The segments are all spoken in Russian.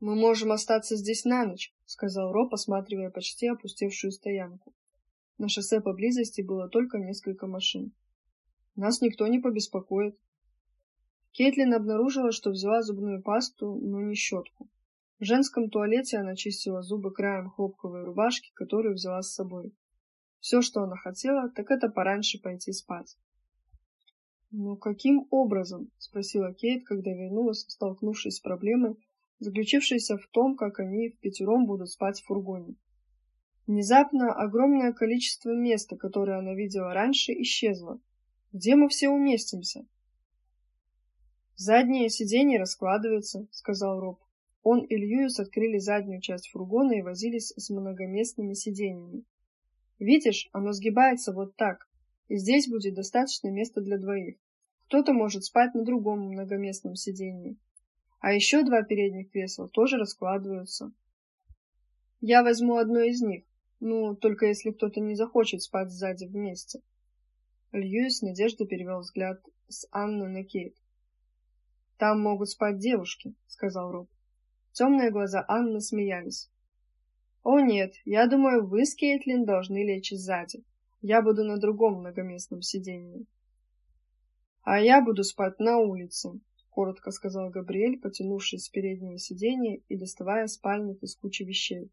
Мы можем остаться здесь на ночь, сказал Роб, осматривая почти опустевшую стоянку. На шоссе поблизости было только несколько машин. Нас никто не побеспокоит. Кейтлин обнаружила, что взяла зубную пасту, но не щетку. В женском туалете она чистила зубы краем хлопковой рубашки, которую взяла с собой. Все, что она хотела, так это пораньше пойти спать. «Ну каким образом?» — спросила Кейт, когда вернулась, столкнувшись с проблемой, заключившейся в том, как они в пятером будут спать в фургоне. Внезапно огромное количество места, которое она видела раньше, исчезло. Где мы все уместимся? Заднее сиденье раскладывается, сказал Роб. Он и Льюис открыли заднюю часть фургона и возились с многоместными сиденьями. Видишь, оно сгибается вот так, и здесь будет достаточно места для двоих. Кто-то может спать на другом многоместном сиденье. А еще два передних кресла тоже раскладываются. Я возьму одно из них, ну, только если кто-то не захочет спать сзади вместе. Льюис с надеждой перевел взгляд с Анны на Кейт. Там могут спать девушки, сказал Роб. Темные глаза Анны смеялись. О нет, я думаю, вы с Кейтлин должны лечь сзади. Я буду на другом многоместном сиденье. А я буду спать на улице, коротко сказал Габриэль, потянувшись с переднего сиденья и доставая спальник из кучи вещей.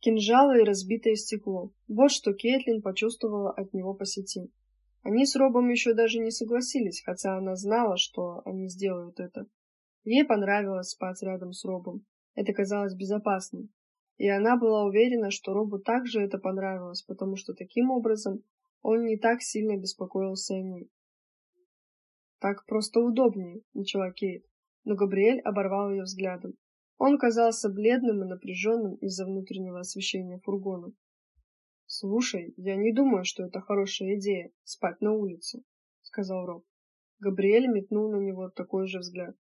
Кинжалы и разбитое стекло. Вот что Кейтлин почувствовала от него по сети. Они с Робом еще даже не согласились, хотя она знала, что они сделают это. Ей понравилось спать рядом с Робом. Это казалось безопасным. И она была уверена, что Робу также это понравилось, потому что таким образом он не так сильно беспокоился о ней. Так просто удобнее, начала Кейт, но Габриэль оборвал ее взглядом. Он казался бледным и напряженным из-за внутреннего освещения фургона. Слушай, я не думаю, что это хорошая идея спать на улице, сказал Роб. Габриэль метнул на него такой же взгляд.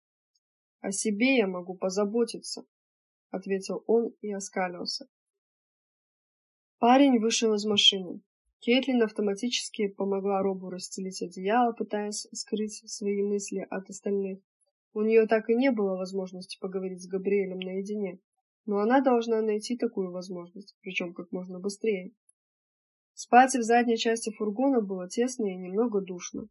О себе я могу позаботиться, ответил он и оскалился. Парень вышел из машины. Кейтлин автоматически помогла Робу расстелить одеяло, пытаясь скрыть свои мысли от остальных. У нее так и не было возможности поговорить с Габриэлем наедине, но она должна найти такую возможность, причем как можно быстрее. Спать в задней части фургона было тесно и немного душно.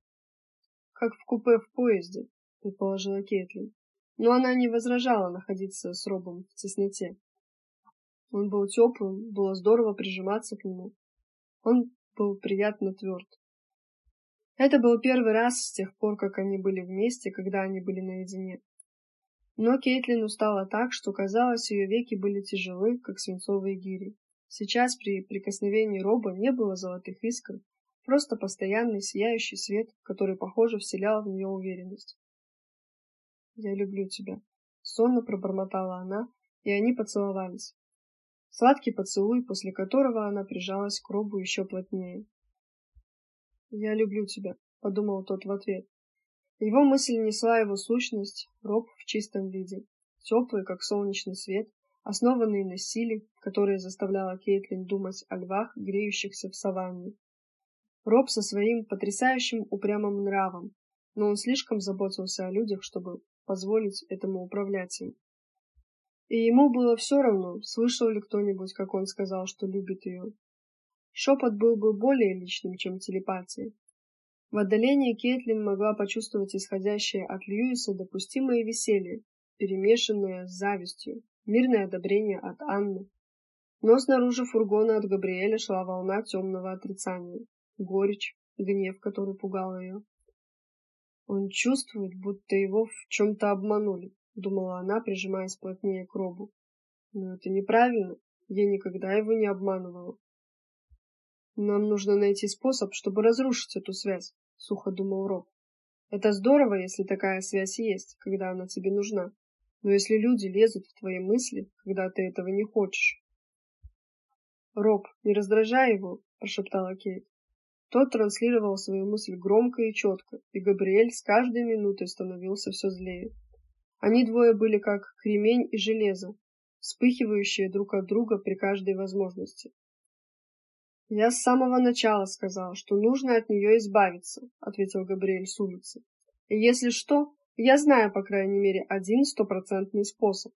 Как в купе в поезде, предположила Кейтлин но она не возражала находиться с Робом в тесноте. Он был теплым, было здорово прижиматься к нему. Он был приятно тверд. Это был первый раз с тех пор, как они были вместе, когда они были наедине. Но Кейтлин устала так, что казалось, ее веки были тяжелы, как свинцовые гири. Сейчас при прикосновении Роба не было золотых искр, просто постоянный сияющий свет, который, похоже, вселял в нее уверенность. Я люблю тебя, сонно пробормотала она, и они поцеловались. Сладкий поцелуй, после которого она прижалась к Робу еще плотнее. Я люблю тебя, подумал тот в ответ. Его мысль несла его сущность, Роб в чистом виде, теплый, как солнечный свет, основанный на силе, которая заставляла Кейтлин думать о львах, греющихся в саванне. Роб со своим потрясающим упрямым нравом, но он слишком заботился о людях, чтобы позволить этому управлять им. И ему было все равно, слышал ли кто-нибудь, как он сказал, что любит ее. Шепот был бы более личным, чем телепатия. В отдалении Кейтлин могла почувствовать исходящее от Льюиса допустимое веселье, перемешанное с завистью, мирное одобрение от Анны. Но снаружи фургона от Габриэля шла волна темного отрицания, горечь, гнев, который пугал ее. Он чувствует, будто его в чем-то обманули, думала она, прижимаясь плотнее к робу. Но это неправильно. Я никогда его не обманывала. Нам нужно найти способ, чтобы разрушить эту связь, сухо думал Роб. Это здорово, если такая связь есть, когда она тебе нужна. Но если люди лезут в твои мысли, когда ты этого не хочешь. Роб, не раздражай его, прошептала Кейт. Тот транслировал свою мысль громко и четко, и Габриэль с каждой минутой становился все злее. Они двое были как кремень и железо, вспыхивающие друг от друга при каждой возможности. Я с самого начала сказал, что нужно от нее избавиться, ответил Габриэль с улицы. Если что, я знаю, по крайней мере, один стопроцентный способ.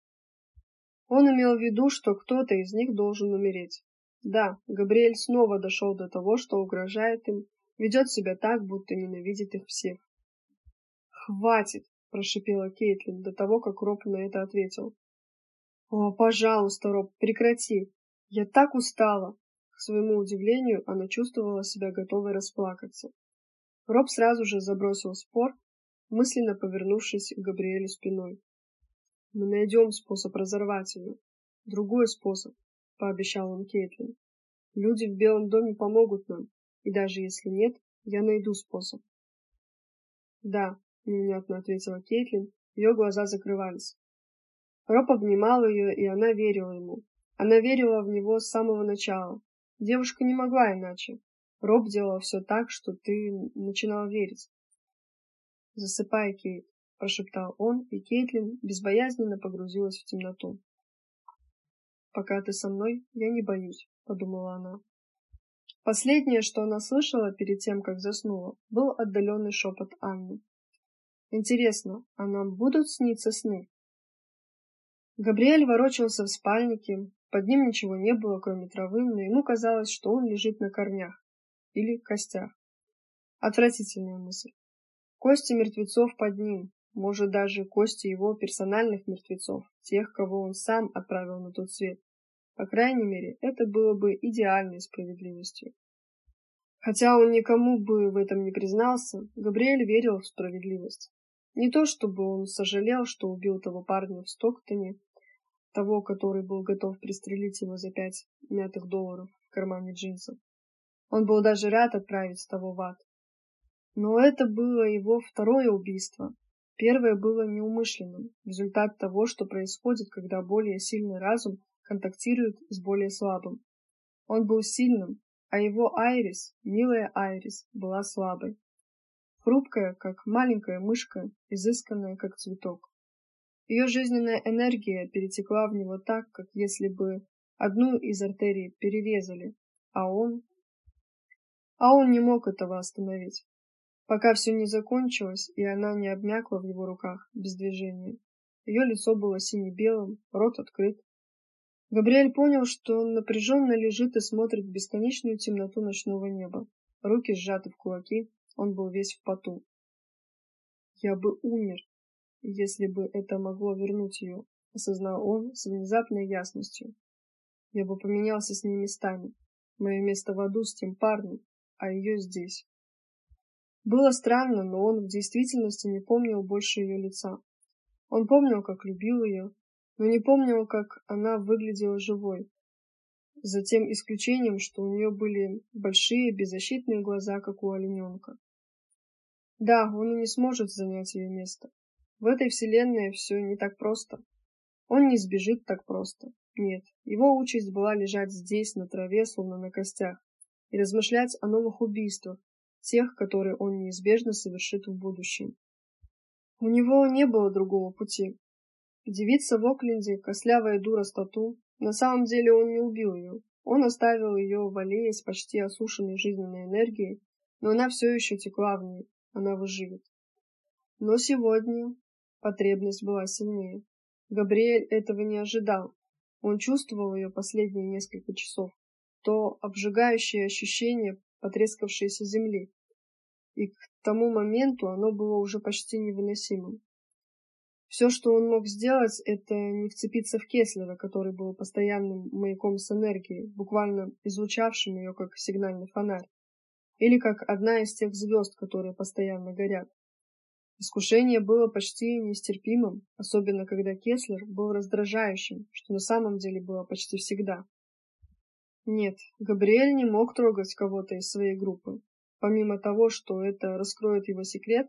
Он имел в виду, что кто-то из них должен умереть. Да, Габриэль снова дошел до того, что угрожает им, ведет себя так, будто ненавидит их всех. «Хватит!» – прошипела Кейтлин до того, как Роб на это ответил. «О, пожалуйста, Роб, прекрати! Я так устала!» К своему удивлению, она чувствовала себя готовой расплакаться. Роб сразу же забросил спор, мысленно повернувшись к Габриэлю спиной. «Мы найдем способ разорвать ее. Другой способ», — пообещал он Кейтлин. «Люди в Белом доме помогут нам, и даже если нет, я найду способ». «Да», — невнятно ответила Кейтлин, ее глаза закрывались. Роб обнимал ее, и она верила ему. Она верила в него с самого начала. Девушка не могла иначе. Роб делал все так, что ты начинал верить. «Засыпай, Кейт», — прошептал он, и Кейтлин безбоязненно погрузилась в темноту. «Пока ты со мной, я не боюсь», — подумала она. Последнее, что она слышала перед тем, как заснула, был отдаленный шепот Анны. «Интересно, а нам будут сниться сны?» Габриэль ворочался в спальнике, под ним ничего не было, кроме травы, но ему казалось, что он лежит на корнях или костях. Отвратительная мысль. Кости мертвецов под ним, может даже кости его персональных мертвецов, тех, кого он сам отправил на тот свет. По крайней мере, это было бы идеальной справедливостью. Хотя он никому бы в этом не признался, Габриэль верил в справедливость. Не то чтобы он сожалел, что убил того парня в Стоктоне, того, который был готов пристрелить его за пять мятых долларов в кармане джинсов. Он был даже рад отправить того в ад. Но это было его второе убийство. Первое было неумышленным, результат того, что происходит, когда более сильный разум контактирует с более слабым. Он был сильным, а его Айрис, милая Айрис, была слабой. Хрупкая, как маленькая мышка, изысканная, как цветок. Ее жизненная энергия перетекла в него так, как если бы одну из артерий перерезали, а он... А он не мог этого остановить, пока все не закончилось, и она не обмякла в его руках, без движения. Ее лицо было сине-белым, рот открыт. Габриэль понял, что он напряженно лежит и смотрит в бесконечную темноту ночного неба. Руки сжаты в кулаки, он был весь в поту. «Я бы умер, если бы это могло вернуть ее», — осознал он с внезапной ясностью. «Я бы поменялся с ней местами. Мое место в аду с тем парнем, а ее здесь». Было странно, но он в действительности не помнил больше ее лица. Он помнил, как любил ее, но не помнил, как она выглядела живой. За тем исключением, что у нее были большие беззащитные глаза, как у олененка. Да, он и не сможет занять ее место. В этой вселенной все не так просто. Он не сбежит так просто. Нет, его участь была лежать здесь, на траве, словно на костях, и размышлять о новых убийствах, тех, которые он неизбежно совершит в будущем. У него не было другого пути. Девица в Окленде, кослявая дура стату, на самом деле он не убил ее. Он оставил ее в аллее с почти осушенной жизненной энергией, но она все еще текла в ней, она выживет. Но сегодня потребность была сильнее. Габриэль этого не ожидал. Он чувствовал ее последние несколько часов. То обжигающее ощущение потрескавшейся земли. И к тому моменту оно было уже почти невыносимым. Все, что он мог сделать, это не вцепиться в Кеслера, который был постоянным маяком с энергией, буквально излучавшим ее как сигнальный фонарь или как одна из тех звезд, которые постоянно горят. Искушение было почти нестерпимым, особенно когда Кеслер был раздражающим, что на самом деле было почти всегда. Нет, Габриэль не мог трогать кого-то из своей группы. Помимо того, что это раскроет его секрет,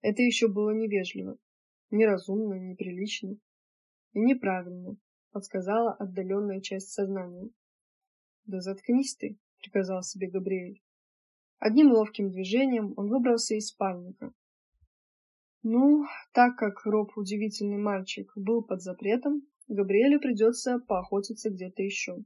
это еще было невежливо, неразумно, неприлично и неправильно, подсказала отдаленная часть сознания. «Да заткнись ты», — приказал себе Габриэль. Одним ловким движением он выбрался из спальника. Ну, так как Роб, удивительный мальчик, был под запретом, Габриэлю придется поохотиться где-то еще.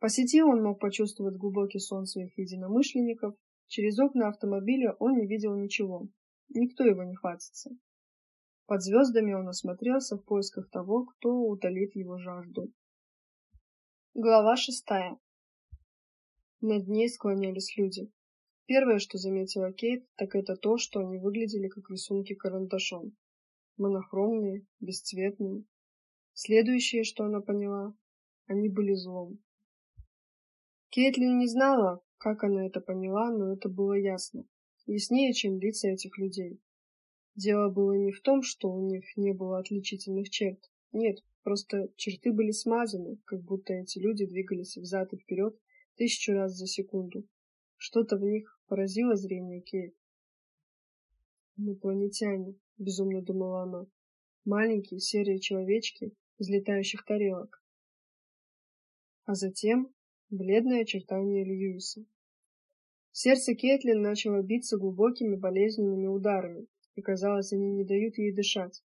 По сети он мог почувствовать глубокий сон своих единомышленников. Через окна автомобиля он не видел ничего. Никто его не хватится. Под звездами он осмотрелся в поисках того, кто утолит его жажду. Глава шестая. Над ней склонялись люди. Первое, что заметила Кейт, так это то, что они выглядели как рисунки карандашом. Монохромные, бесцветные. Следующее, что она поняла, они были злом. Кейтлин не знала, как она это поняла, но это было ясно. Яснее, чем лица этих людей. Дело было не в том, что у них не было отличительных черт. Нет, просто черты были смазаны, как будто эти люди двигались взад и вперед тысячу раз за секунду. Что-то в них поразило зрение Кейт. «Инопланетяне», — безумно думала она. «Маленькие серые человечки из летающих тарелок». А затем бледное очертание Льюиса. Сердце Кейтлин начало биться глубокими болезненными ударами, и, казалось, они не дают ей дышать.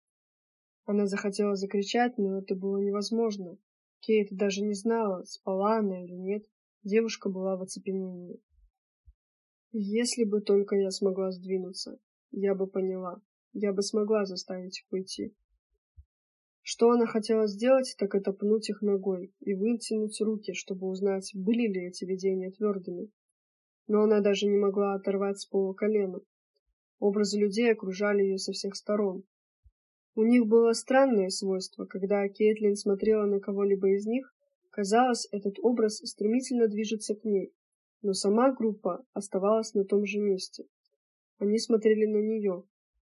Она захотела закричать, но это было невозможно. Кейт даже не знала, спала она или нет. Девушка была в оцепенении. Если бы только я смогла сдвинуться, я бы поняла. Я бы смогла заставить их уйти. Что она хотела сделать, так это пнуть их ногой и вытянуть руки, чтобы узнать, были ли эти видения твердыми. Но она даже не могла оторвать с пола колено. Образы людей окружали ее со всех сторон. У них было странное свойство, когда Кейтлин смотрела на кого-либо из них, Казалось, этот образ стремительно движется к ней, но сама группа оставалась на том же месте. Они смотрели на нее,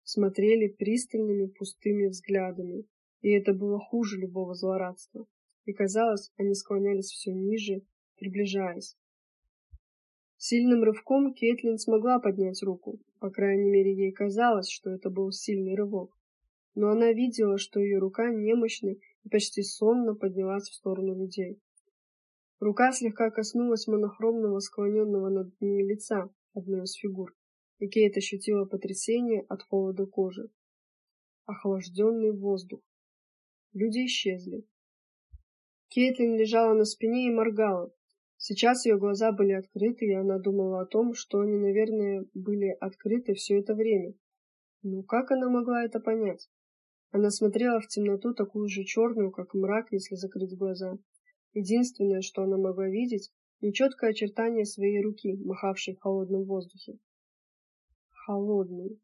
смотрели пристальными пустыми взглядами, и это было хуже любого злорадства. И казалось, они склонялись все ниже, приближаясь. Сильным рывком Кейтлин смогла поднять руку, по крайней мере, ей казалось, что это был сильный рывок. Но она видела, что ее рука немощна и почти сонно поднялась в сторону людей. Рука слегка коснулась монохромного склоненного над ними лица одной из фигур, и Кейт ощутила потрясение от холода кожи. Охлажденный воздух. Люди исчезли. Кейтлин лежала на спине и моргала. Сейчас ее глаза были открыты, и она думала о том, что они, наверное, были открыты все это время. Но как она могла это понять? Она смотрела в темноту, такую же черную, как мрак, если закрыть глаза. Единственное, что она могла видеть, нечеткое очертание своей руки, махавшей в холодном воздухе. Холодный.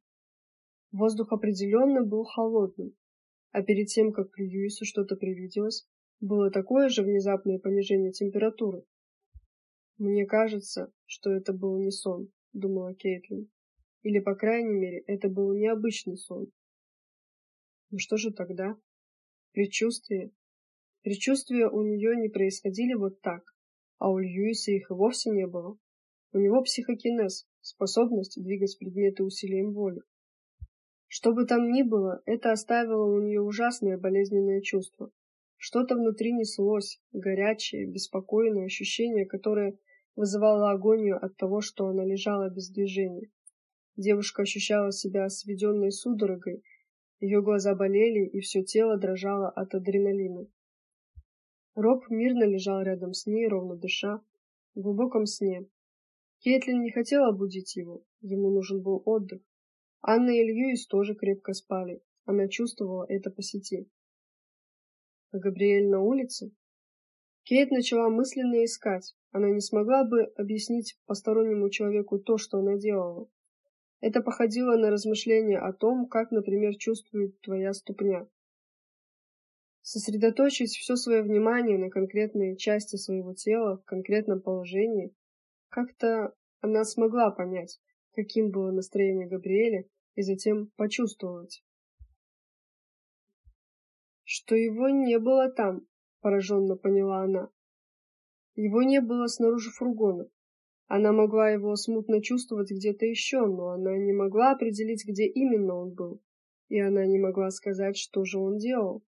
Воздух определенно был холодным. А перед тем, как Льюису что-то привиделось, было такое же внезапное понижение температуры. Мне кажется, что это был не сон, думала Кейтлин. Или, по крайней мере, это был необычный сон. Ну что же тогда? Предчувствия. Предчувствия у нее не происходили вот так, а у Льюиса их и вовсе не было. У него психокинез, способность двигать предметы усилием воли. Что бы там ни было, это оставило у нее ужасное болезненное чувство. Что-то внутри неслось, горячее, беспокойное ощущение, которое вызывало агонию от того, что она лежала без движения. Девушка ощущала себя сведенной судорогой ее глаза болели, и все тело дрожало от адреналина. Роб мирно лежал рядом с ней, ровно дыша, в глубоком сне. Кейтлин не хотела будить его, ему нужен был отдых. Анна и Льюис тоже крепко спали, она чувствовала это по сети. А Габриэль на улице? Кейт начала мысленно искать. Она не смогла бы объяснить постороннему человеку то, что она делала. Это походило на размышление о том, как, например, чувствует твоя ступня. Сосредоточить все свое внимание на конкретной части своего тела в конкретном положении, как-то она смогла понять, каким было настроение Габриэля, и затем почувствовать, что его не было там, пораженно поняла она. Его не было снаружи фургона. Она могла его смутно чувствовать где-то еще, но она не могла определить, где именно он был. И она не могла сказать, что же он делал.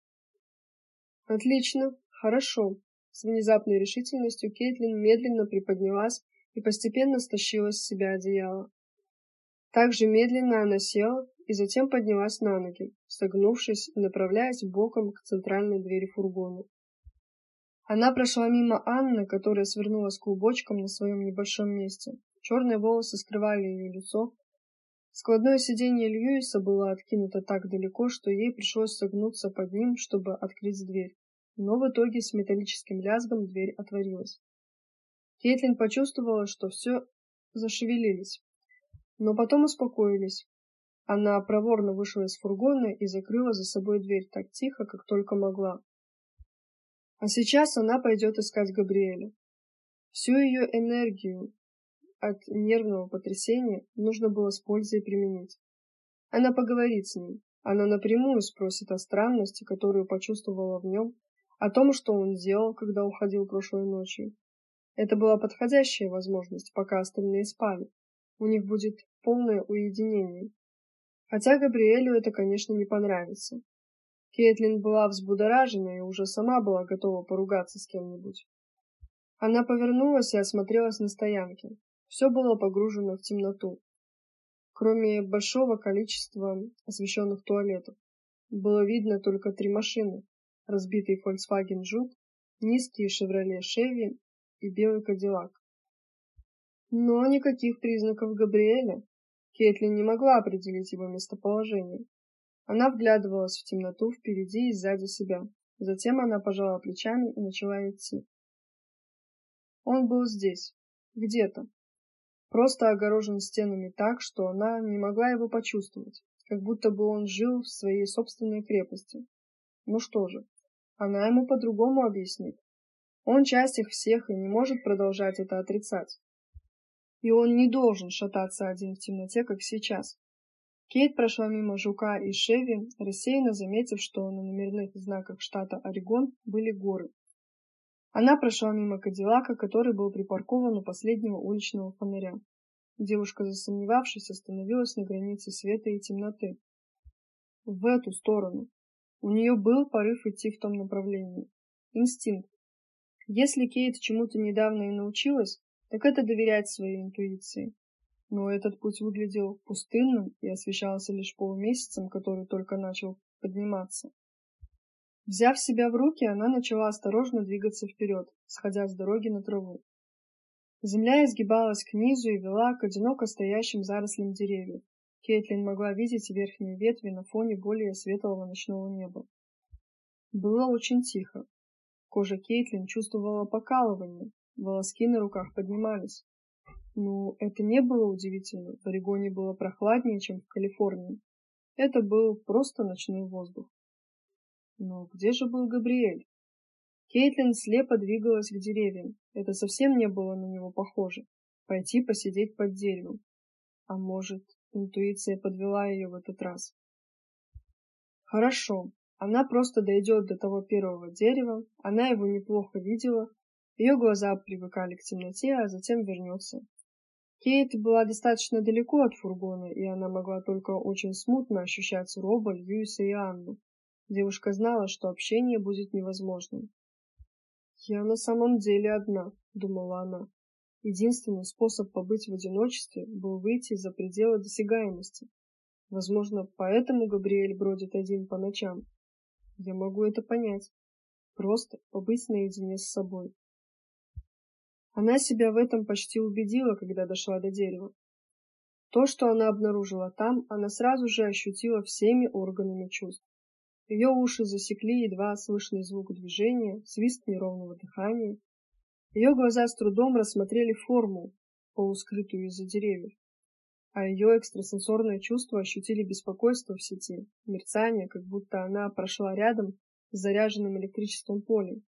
Отлично, хорошо. С внезапной решительностью Кейтлин медленно приподнялась и постепенно стащила с себя одеяло. Также медленно она села и затем поднялась на ноги, согнувшись и направляясь боком к центральной двери фургона. Она прошла мимо Анны, которая свернулась клубочком на своем небольшом месте. Черные волосы скрывали ее лицо. Складное сиденье Льюиса было откинуто так далеко, что ей пришлось согнуться под ним, чтобы открыть дверь. Но в итоге с металлическим лязгом дверь отворилась. Кейтлин почувствовала, что все зашевелились, но потом успокоились. Она проворно вышла из фургона и закрыла за собой дверь так тихо, как только могла. А сейчас она пойдет искать Габриэля. Всю ее энергию, от нервного потрясения нужно было с пользой применить. Она поговорит с ним. Она напрямую спросит о странности, которую почувствовала в нем, о том, что он делал, когда уходил прошлой ночью. Это была подходящая возможность, пока остальные спали. У них будет полное уединение. Хотя Габриэлю это, конечно, не понравится. Кейтлин была взбудоражена и уже сама была готова поругаться с кем-нибудь. Она повернулась и осмотрелась на стоянке. Все было погружено в темноту, кроме большого количества освещенных туалетов. Было видно только три машины: разбитый Volkswagen Жук, низкий Chevrolet Chevy и белый Кадиллак. Но никаких признаков Габриэля. Кейтлин не могла определить его местоположение. Она вглядывалась в темноту впереди и сзади себя. Затем она пожала плечами и начала идти. Он был здесь, где-то, просто огорожен стенами так, что она не могла его почувствовать, как будто бы он жил в своей собственной крепости. Ну что же, она ему по-другому объяснит. Он часть их всех и не может продолжать это отрицать. И он не должен шататься один в темноте, как сейчас. Кейт прошла мимо Жука и Шеви, рассеянно заметив, что на номерных знаках штата Орегон были горы. Она прошла мимо Кадиллака, который был припаркован у последнего уличного фонаря. Девушка, засомневавшись, остановилась на границе света и темноты. В эту сторону. У нее был порыв идти в том направлении. Инстинкт. Если Кейт чему-то недавно и научилась, так это доверять своей интуиции. Но этот путь выглядел пустынным и освещался лишь полумесяцем, который только начал подниматься. Взяв себя в руки, она начала осторожно двигаться вперед, сходя с дороги на траву. Земля изгибалась к низу и вела к одиноко стоящим зарослям деревьев. Кейтлин могла видеть верхние ветви на фоне более светлого ночного неба. Было очень тихо. Кожа Кейтлин чувствовала покалывание, волоски на руках поднимались. Ну, это не было удивительно. В Орегоне было прохладнее, чем в Калифорнии. Это был просто ночной воздух. Но где же был Габриэль? Кейтлин слепо двигалась к деревьям. Это совсем не было на него похоже. Пойти посидеть под деревом. А может, интуиция подвела ее в этот раз. Хорошо. Она просто дойдет до того первого дерева. Она его неплохо видела. Ее глаза привыкали к темноте, а затем вернется. Кейт была достаточно далеко от фургона, и она могла только очень смутно ощущать Роба, Льюиса и Анну. Девушка знала, что общение будет невозможным. «Я на самом деле одна», — думала она. Единственный способ побыть в одиночестве был выйти за пределы досягаемости. Возможно, поэтому Габриэль бродит один по ночам. Я могу это понять. Просто побыть наедине с собой. Она себя в этом почти убедила, когда дошла до дерева. То, что она обнаружила там, она сразу же ощутила всеми органами чувств. Ее уши засекли едва слышный звук движения, свист неровного дыхания. Ее глаза с трудом рассмотрели форму, полускрытую из-за деревьев. А ее экстрасенсорные чувства ощутили беспокойство в сети, мерцание, как будто она прошла рядом с заряженным электричеством полем.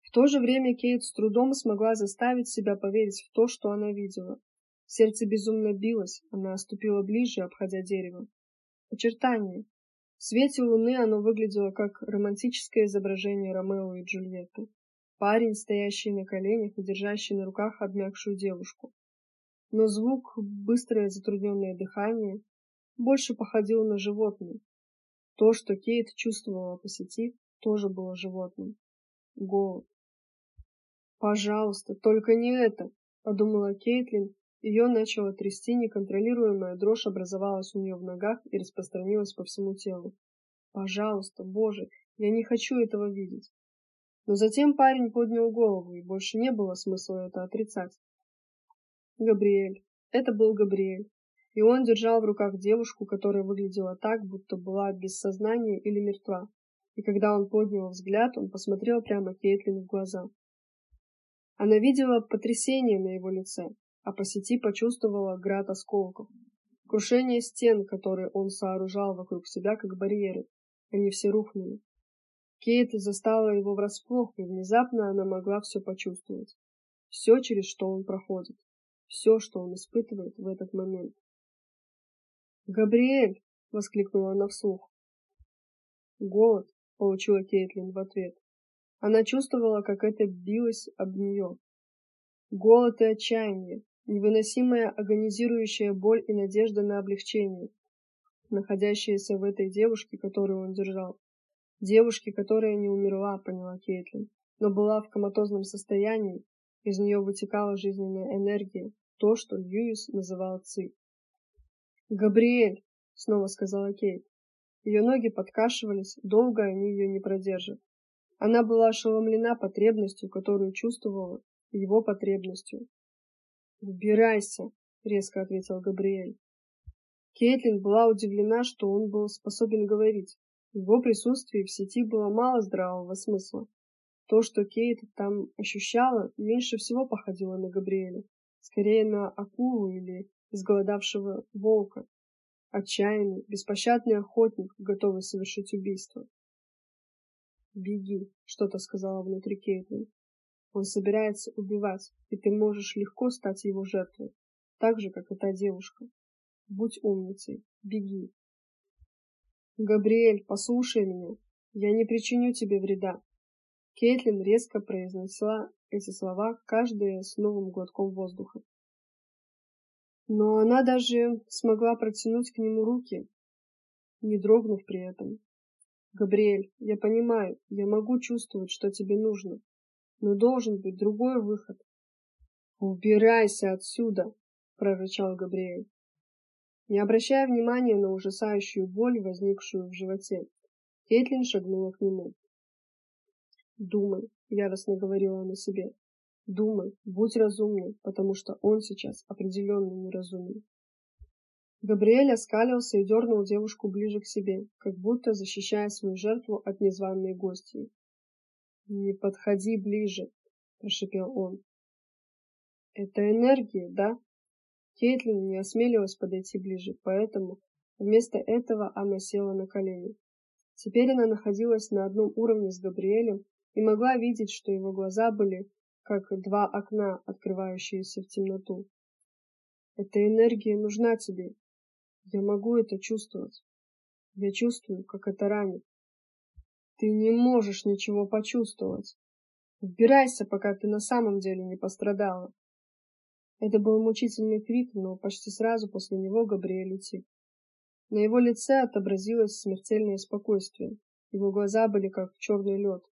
В то же время Кейт с трудом смогла заставить себя поверить в то, что она видела. Сердце безумно билось, она оступила ближе, обходя дерево. Очертания, в свете луны оно выглядело как романтическое изображение Ромео и Джульетты. Парень, стоящий на коленях и держащий на руках обмякшую девушку. Но звук, быстрое затрудненное дыхание, больше походил на животное. То, что Кейт чувствовала по сети, тоже было животным. Голод. «Пожалуйста, только не это!» — подумала Кейтлин ее начало трясти, неконтролируемая дрожь образовалась у нее в ногах и распространилась по всему телу. Пожалуйста, Боже, я не хочу этого видеть. Но затем парень поднял голову, и больше не было смысла это отрицать. Габриэль. Это был Габриэль. и он держал в руках девушку, которая выглядела так, будто была без сознания или мертва. И когда он поднял взгляд, он посмотрел прямо Кейтлин в глаза. Она видела потрясение на его лице, а по сети почувствовала град осколков. Крушение стен, которые он сооружал вокруг себя, как барьеры. Они все рухнули. Кейт застала его врасплох, и внезапно она могла все почувствовать. Все, через что он проходит. Все, что он испытывает в этот момент. «Габриэль!» — воскликнула она вслух. «Голод!» — получила Кейтлин в ответ. Она чувствовала, как это билось об нее. Голод и отчаяние, невыносимая агонизирующая боль и надежда на облегчение, находящиеся в этой девушке, которую он держал. Девушке, которая не умерла, поняла Кейтлин, но была в коматозном состоянии, из нее вытекала жизненная энергия, то, что Льюис называл ци. «Габриэль!» — снова сказала Кейт. Ее ноги подкашивались, долго они ее не продержат. Она была ошеломлена потребностью, которую чувствовала, его потребностью. «Убирайся!» — резко ответил Габриэль. Кейтлин была удивлена, что он был способен говорить. В его присутствии в сети было мало здравого смысла. То, что Кейт там ощущала, меньше всего походило на Габриэля. Скорее на акулу или изголодавшего волка. Отчаянный, беспощадный охотник, готовый совершить убийство. «Беги», — что-то сказала внутри Кейтлин. «Он собирается убивать, и ты можешь легко стать его жертвой, так же, как и та девушка. Будь умницей, беги». «Габриэль, послушай меня, я не причиню тебе вреда». Кейтлин резко произнесла эти слова, каждая с новым глотком воздуха. Но она даже смогла протянуть к нему руки, не дрогнув при этом. Габриэль, я понимаю, я могу чувствовать, что тебе нужно, но должен быть другой выход. Убирайся отсюда, прорычал Габриэль. Не обращая внимания на ужасающую боль, возникшую в животе, Кейтлин шагнула к нему. «Думай», — яростно говорила она себе, — «думай, будь разумней, потому что он сейчас определенно неразумен». Габриэль оскалился и дернул девушку ближе к себе, как будто защищая свою жертву от незваной гостьи. «Не подходи ближе», — прошепел он. «Это энергия, да?» Кейтлин не осмелилась подойти ближе, поэтому вместо этого она села на колени. Теперь она находилась на одном уровне с Габриэлем и могла видеть, что его глаза были как два окна, открывающиеся в темноту. «Эта энергия нужна тебе, я могу это чувствовать. Я чувствую, как это ранит. Ты не можешь ничего почувствовать. Убирайся, пока ты на самом деле не пострадала. Это был мучительный крик, но почти сразу после него Габриэль утих. На его лице отобразилось смертельное спокойствие. Его глаза были как черный лед.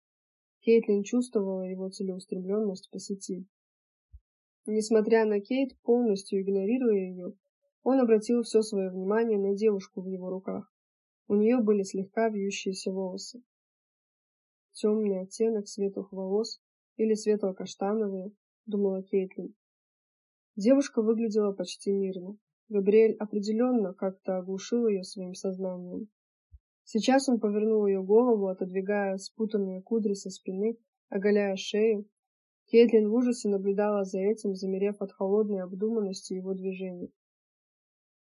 Кейтлин чувствовала его целеустремленность по сети. Несмотря на Кейт, полностью игнорируя ее, он обратил все свое внимание на девушку в его руках. У нее были слегка вьющиеся волосы. Темный оттенок светлых волос или светло-каштановые, думала Кейтлин. Девушка выглядела почти мирно. Габриэль определенно как-то оглушил ее своим сознанием. Сейчас он повернул ее голову, отодвигая спутанные кудри со спины, оголяя шею. Кейтлин в ужасе наблюдала за этим, замерев от холодной обдуманности его движений.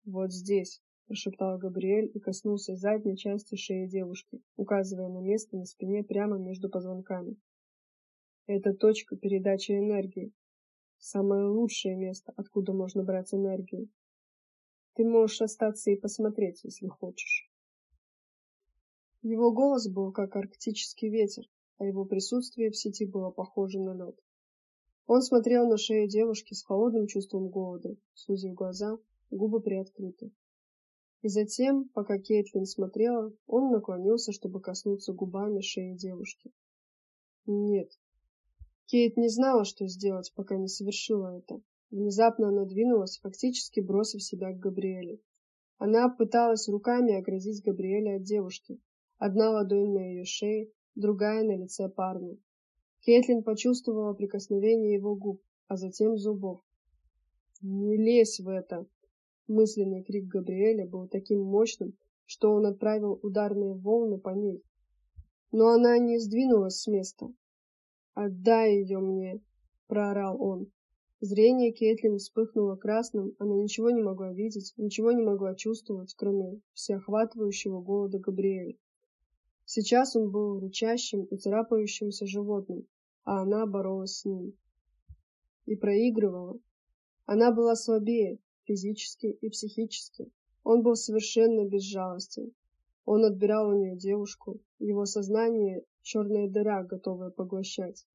«Вот здесь», — прошептал Габриэль и коснулся задней части шеи девушки, указывая на место на спине прямо между позвонками. «Это точка передачи энергии. Самое лучшее место, откуда можно брать энергию. Ты можешь остаться и посмотреть, если хочешь». Его голос был как арктический ветер, а его присутствие в сети было похоже на лед. Он смотрел на шею девушки с холодным чувством голода, сузив глаза губы приоткрыты. И затем, пока Кейтлин смотрела, он наклонился, чтобы коснуться губами шеи девушки. Нет. Кейт не знала, что сделать, пока не совершила это. Внезапно она двинулась, фактически бросив себя к Габриэле. Она пыталась руками оградить Габриэля от девушки. Одна ладонь на ее шее, другая на лице парня. Кейтлин почувствовала прикосновение его губ, а затем зубов. «Не лезь в это!» Мысленный крик Габриэля был таким мощным, что он отправил ударные волны по ней. Но она не сдвинулась с места. «Отдай ее мне!» — проорал он. Зрение Кейтлин вспыхнуло красным, она ничего не могла видеть, ничего не могла чувствовать, кроме всеохватывающего голода Габриэля. Сейчас он был рычащим и царапающимся животным, а она боролась с ним. И проигрывала. Она была слабее, физически и психически. Он был совершенно безжалостен. Он отбирал у нее девушку, его сознание — черная дыра, готовая поглощать.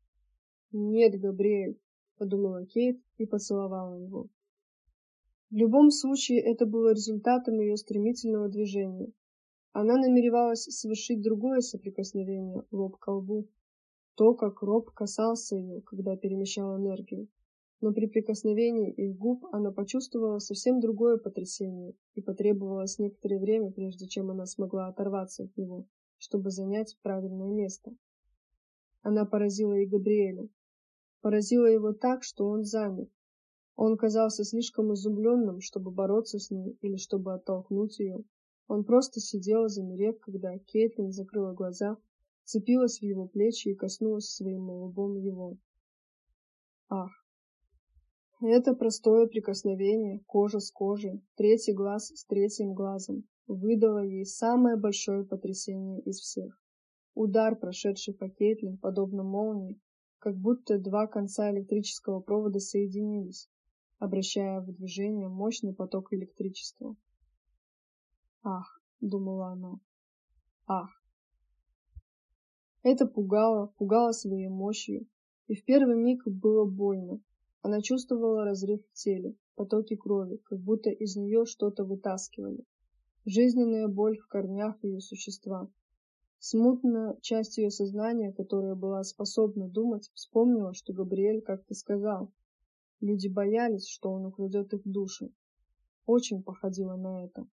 «Нет, Габриэль», — подумала Кейт и поцеловала его. В любом случае, это было результатом ее стремительного движения. Она намеревалась совершить другое соприкосновение лоб к лбу. То, как Роб касался ее, когда перемещал энергию. Но при прикосновении их губ она почувствовала совсем другое потрясение, и потребовалось некоторое время, прежде чем она смогла оторваться от него, чтобы занять правильное место. Она поразила и Габриэля. Поразила его так, что он замер. Он казался слишком изумленным, чтобы бороться с ней или чтобы оттолкнуть ее. Он просто сидел, замерев, когда Кейтлин закрыла глаза, цепилась в его плечи и коснулась своим лбом его. Ах! Это простое прикосновение, кожа с кожей, третий глаз с третьим глазом, выдало ей самое большое потрясение из всех. Удар, прошедший по Кейтлин, подобно молнии, как будто два конца электрического провода соединились, обращая в движение мощный поток электричества. «Ах!» — думала она. «Ах!» Это пугало, пугало своей мощью, и в первый миг было больно. Она чувствовала разрыв в теле, потоки крови, как будто из нее что-то вытаскивали. Жизненная боль в корнях ее существа, Смутно часть ее сознания, которая была способна думать, вспомнила, что Габриэль как-то сказал. Люди боялись, что он украдет их души. Очень походило на это.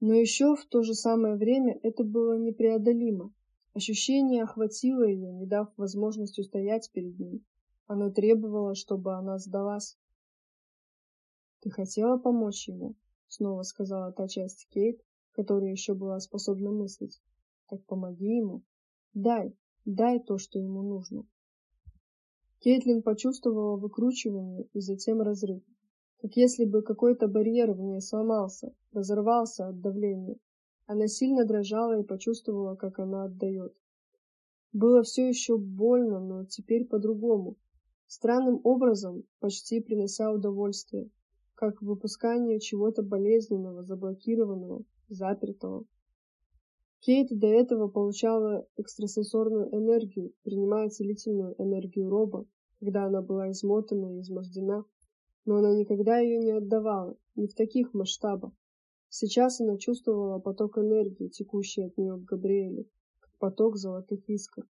Но еще в то же самое время это было непреодолимо. Ощущение охватило ее, не дав возможность устоять перед ним. Оно требовало, чтобы она сдалась. «Ты хотела помочь ему?» — снова сказала та часть Кейт, которая еще была способна мыслить. Так помоги ему. Дай, дай то, что ему нужно. Кейтлин почувствовала выкручивание и затем разрыв, как если бы какой-то барьер в ней сломался, разорвался от давления. Она сильно дрожала и почувствовала, как она отдает. Было все еще больно, но теперь по-другому. Странным образом, почти принося удовольствие, как выпускание чего-то болезненного, заблокированного, запертого. Кейт до этого получала экстрасенсорную энергию, принимая целительную энергию Роба, когда она была измотана и измождена, но она никогда ее не отдавала, не в таких масштабах. Сейчас она чувствовала поток энергии, текущий от нее к Габриэлю, как поток золотых искр.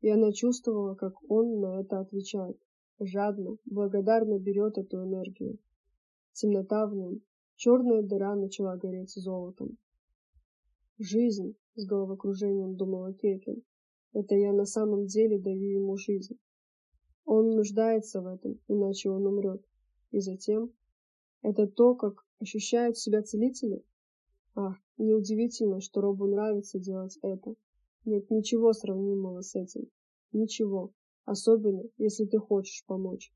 И она чувствовала, как он на это отвечает. Жадно, благодарно берет эту энергию. Темнота в нем, черная дыра начала гореть золотом. Жизнь, с головокружением думала Кейтлин. Это я на самом деле даю ему жизнь. Он нуждается в этом, иначе он умрет. И затем... Это то, как ощущают себя целители? Ах, неудивительно, что Робу нравится делать это. Нет ничего сравнимого с этим. Ничего. Особенно, если ты хочешь помочь.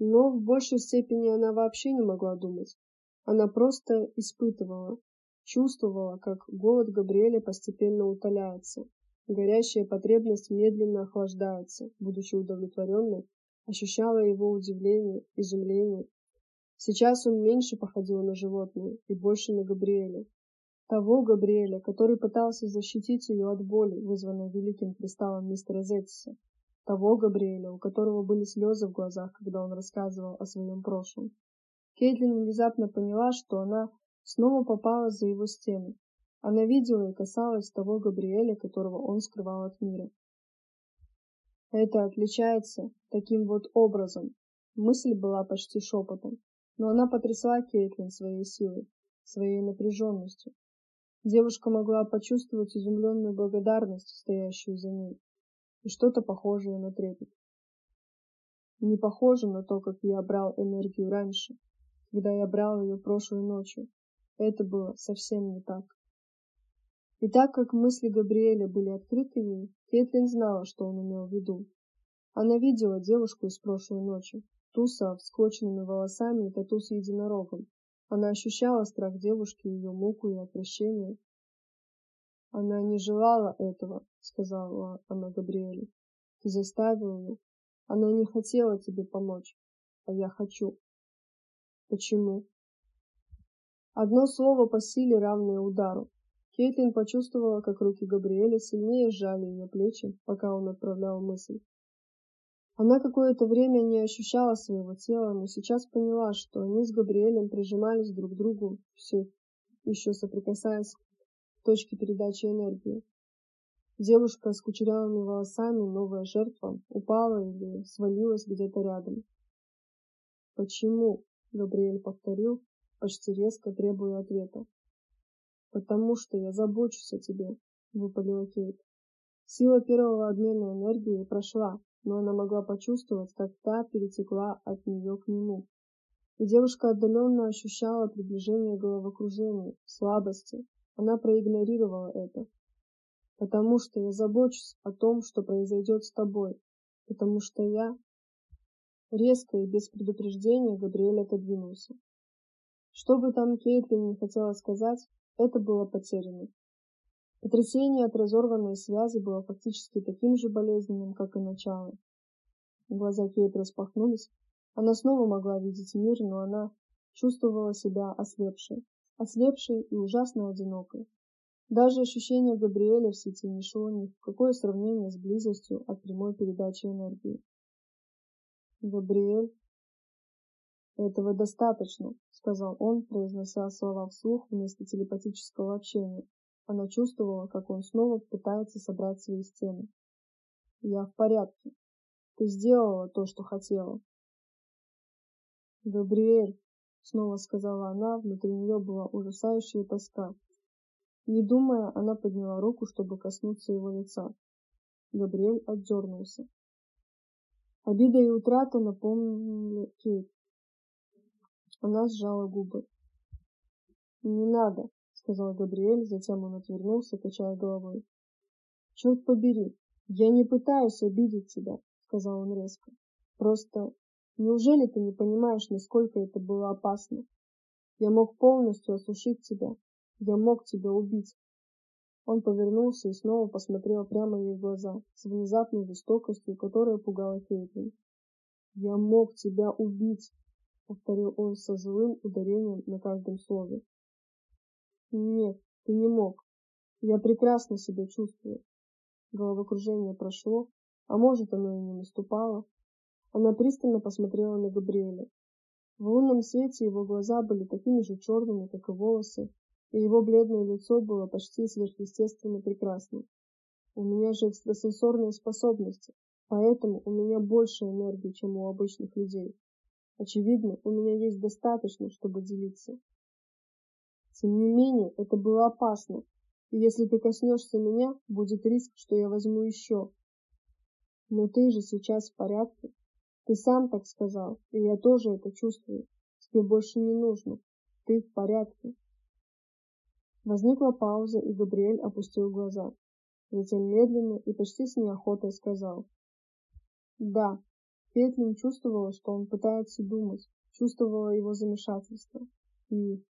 Но в большей степени она вообще не могла думать. Она просто испытывала, Чувствовала, как голод Габриэля постепенно утоляется. Горящая потребность медленно охлаждается. Будучи удовлетворенной, ощущала его удивление, изумление. Сейчас он меньше походил на животное и больше на Габриэля. Того Габриэля, который пытался защитить ее от боли, вызванной великим кристаллом мистера Зеттиса. Того Габриэля, у которого были слезы в глазах, когда он рассказывал о своем прошлом. Кейтлин внезапно поняла, что она снова попала за его стены. Она видела и касалась того Габриэля, которого он скрывал от мира. Это отличается таким вот образом. Мысль была почти шепотом, но она потрясла Кейтлин своей силой, своей напряженностью. Девушка могла почувствовать изумленную благодарность, стоящую за ней, и что-то похожее на трепет. Не похоже на то, как я брал энергию раньше, когда я брал ее прошлой ночью. Это было совсем не так. И так как мысли Габриэля были открыты ей, Кейтлин знала, что он имел в виду. Она видела девушку из прошлой ночи, ту со всклоченными волосами и тату с единорогом. Она ощущала страх девушки, ее муку и отвращение. Она не желала этого, сказала она Габриэлю. Ты заставил ее. Она не хотела тебе помочь, а я хочу. Почему? Одно слово по силе, равное удару. Кейтлин почувствовала, как руки Габриэля сильнее сжали ее плечи, пока он отправлял мысль. Она какое-то время не ощущала своего тела, но сейчас поняла, что они с Габриэлем прижимались друг к другу, все еще соприкасаясь к точке передачи энергии. Девушка с кучерявыми волосами, новая жертва, упала или свалилась где-то рядом. «Почему?» — Габриэль повторил, почти резко требуя ответа. «Потому что я забочусь о тебе», — выпалила Кейт. Сила первого обмена энергии прошла, но она могла почувствовать, как та перетекла от нее к нему. И девушка отдаленно ощущала приближение головокружения, слабости. Она проигнорировала это. «Потому что я забочусь о том, что произойдет с тобой. Потому что я...» Резко и без предупреждения Габриэль отодвинулся. Что бы там Кейтлин не хотела сказать, это было потеряно. Потрясение от разорванной связи было фактически таким же болезненным, как и начало. Глаза Кейт распахнулись. Она снова могла видеть мир, но она чувствовала себя ослепшей. Ослепшей и ужасно одинокой. Даже ощущение Габриэля в сети не шло ни в какое сравнение с близостью от прямой передачи энергии. Габриэль. Этого достаточно, сказал он, произнося слова вслух вместо телепатического общения. Она чувствовала, как он снова пытается собрать свои стены. «Я в порядке. Ты сделала то, что хотела». «Габриэль», — снова сказала она, внутри нее была ужасающая тоска. Не думая, она подняла руку, чтобы коснуться его лица. Габриэль отдернулся. Обида и утрата напомнили Кейт. Она сжала губы. «Не надо», сказал Габриэль, затем он отвернулся, качая головой. «Черт побери, я не пытаюсь обидеть тебя», — сказал он резко. «Просто неужели ты не понимаешь, насколько это было опасно? Я мог полностью осушить тебя. Я мог тебя убить». Он повернулся и снова посмотрел прямо ей в глаза, с внезапной жестокостью, которая пугала Кейтлин. «Я мог тебя убить», — повторил он со злым ударением на каждом слове. Нет, ты не мог. Я прекрасно себя чувствую. Головокружение прошло, а может, оно и не наступало. Она пристально посмотрела на Габриэля. В лунном свете его глаза были такими же черными, как и волосы, и его бледное лицо было почти сверхъестественно прекрасным. У меня же экстрасенсорные способности, поэтому у меня больше энергии, чем у обычных людей. Очевидно, у меня есть достаточно, чтобы делиться. Тем не менее, это было опасно, и если ты коснешься меня, будет риск, что я возьму еще. Но ты же сейчас в порядке. Ты сам так сказал, и я тоже это чувствую. Тебе больше не нужно. Ты в порядке. Возникла пауза, и Габриэль опустил глаза. Затем медленно и почти с неохотой сказал. Да, Петлин чувствовала, что он пытается думать, чувствовала его замешательство. И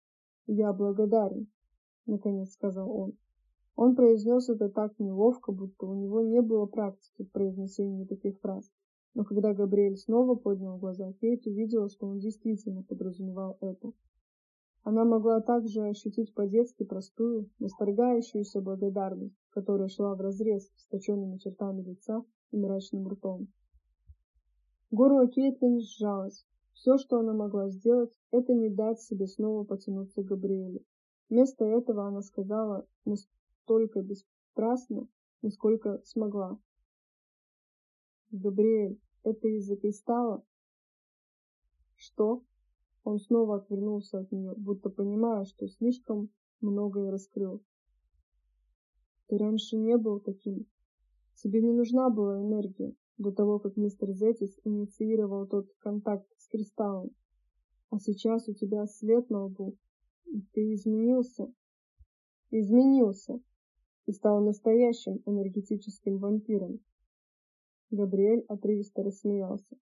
«Я благодарен», — наконец сказал он. Он произнес это так неловко, будто у него не было практики в произнесении таких фраз. Но когда Габриэль снова поднял глаза, Кейт увидела, что он действительно подразумевал это. Она могла также ощутить по-детски простую, восторгающуюся благодарность, которая шла вразрез с точенными чертами лица и мрачным ртом. Горло Кейтлин сжалось, все, что она могла сделать, это не дать себе снова потянуться к Габриэлю. Вместо этого она сказала настолько бесстрастно, насколько смогла. «Габриэль, это из-за кристалла?» «Что?» Он снова отвернулся от нее, будто понимая, что слишком многое раскрыл. «Ты раньше не был таким. Тебе не нужна была энергия до того, как мистер Зетис инициировал тот контакт с кристаллом. А сейчас у тебя свет на лбу, и ты изменился. Изменился и стал настоящим энергетическим вампиром. Габриэль отрывисто рассмеялся.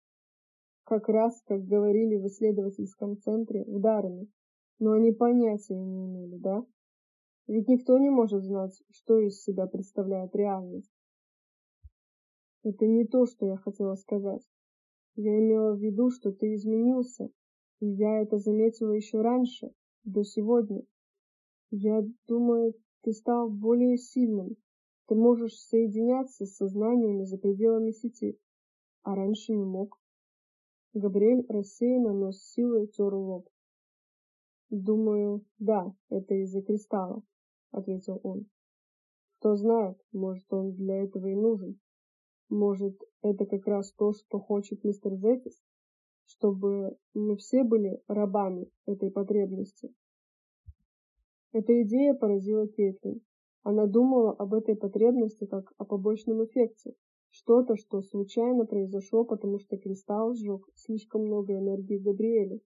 Как раз, как говорили в исследовательском центре в но они понятия не имели, да? Ведь никто не может знать, что из себя представляет реальность. Это не то, что я хотела сказать. Я имела в виду, что ты изменился, и я это заметила еще раньше, до сегодня. Я думаю, ты стал более сильным. Ты можешь соединяться с сознаниями за пределами сети, а раньше не мог. Габриэль рассеянно, но с силой тер лоб. Думаю, да, это из-за кристалла, ответил он. Кто знает, может, он для этого и нужен. Может, это как раз то, что хочет мистер Зетис, чтобы мы все были рабами этой потребности. Эта идея поразила Кейтлин. Она думала об этой потребности как о побочном эффекте, что-то, что случайно произошло, потому что кристалл сжег слишком много энергии Габриэля.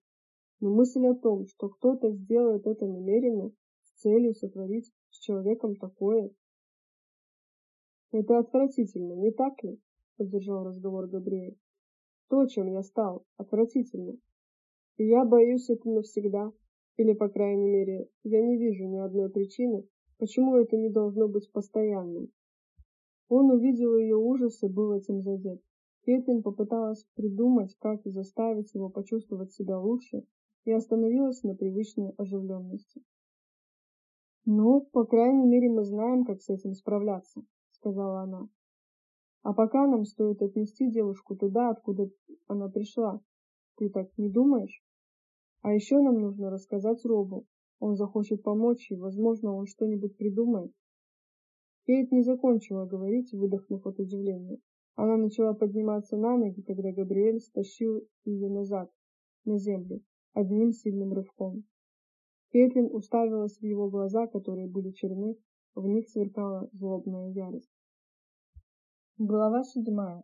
Но мысль о том, что кто-то сделает это намеренно, с целью сотворить с человеком такое... Это отвратительно, не так ли? Поддержал разговор Габриэль. То, чем я стал, отвратительно. И я боюсь это навсегда. Или, по крайней мере, я не вижу ни одной причины, почему это не должно быть постоянным. Он увидел ее ужас и был этим задет. Кэтлин попыталась придумать, как заставить его почувствовать себя лучше, и остановилась на привычной оживленности. «Ну, по крайней мере, мы знаем, как с этим справляться», — сказала она. «А пока нам стоит отнести девушку туда, откуда она пришла. Ты так не думаешь? А еще нам нужно рассказать Робу. Он захочет помочь, и, возможно, он что-нибудь придумает. Кейт не закончила говорить, выдохнув от удивления. Она начала подниматься на ноги, когда Габриэль стащил ее назад, на землю, одним сильным рывком. Кейтлин уставилась в его глаза, которые были черны, в них сверкала злобная ярость. Глава седьмая.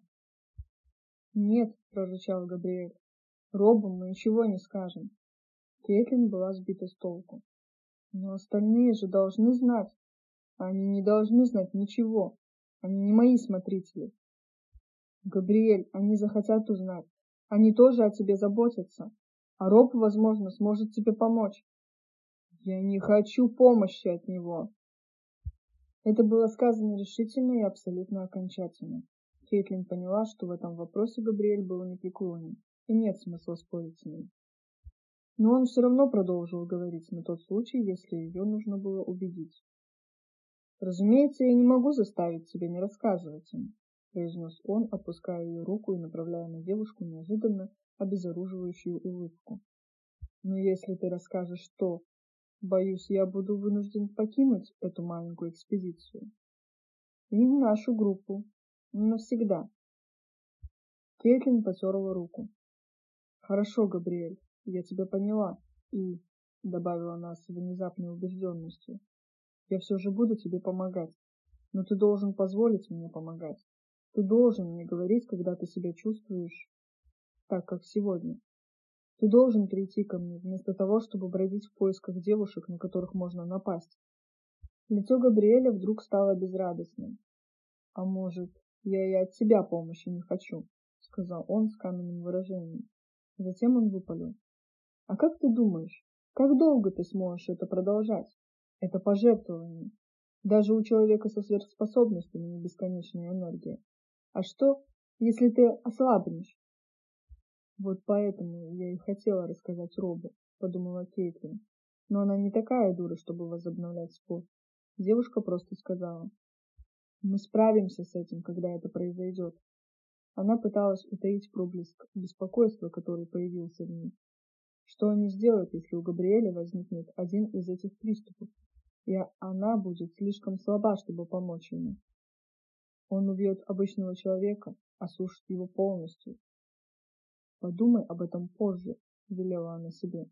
«Нет», — прорычал Габриэль, — «Робу мы ничего не скажем». Кейтлин была сбита с толку. «Но остальные же должны знать». Они не должны знать ничего. Они не мои смотрители. Габриэль, они захотят узнать. Они тоже о тебе заботятся. А Роб, возможно, сможет тебе помочь. Я не хочу помощи от него. Это было сказано решительно и абсолютно окончательно. Кейтлин поняла, что в этом вопросе Габриэль был непреклонен, и нет смысла спорить с ним. Но он все равно продолжил говорить на тот случай, если ее нужно было убедить. Разумеется, я не могу заставить тебя не рассказывать им, произнес он, опуская ее руку и направляя на девушку неожиданно обезоруживающую улыбку. Но если ты расскажешь то, боюсь, я буду вынужден покинуть эту маленькую экспедицию. И нашу группу. Навсегда. Кейтлин потерла руку. Хорошо, Габриэль, я тебя поняла. И, добавила она с внезапной убежденностью, я все же буду тебе помогать. Но ты должен позволить мне помогать. Ты должен мне говорить, когда ты себя чувствуешь так, как сегодня. Ты должен прийти ко мне, вместо того, чтобы бродить в поисках девушек, на которых можно напасть. Лицо Габриэля вдруг стало безрадостным. «А может, я и от тебя помощи не хочу», — сказал он с каменным выражением. Затем он выпалил. «А как ты думаешь, как долго ты сможешь это продолжать?» Это пожертвование. Даже у человека со сверхспособностями не бесконечная энергия. А что, если ты ослабнешь? Вот поэтому я и хотела рассказать Робу, подумала Кейтлин. Но она не такая дура, чтобы возобновлять спор. Девушка просто сказала. Мы справимся с этим, когда это произойдет. Она пыталась утаить проблеск беспокойства, который появился в ней. Что они сделают, если у Габриэля возникнет один из этих приступов, и она будет слишком слаба, чтобы помочь ему? Он убьет обычного человека, осушит его полностью. Подумай об этом позже, велела она себе.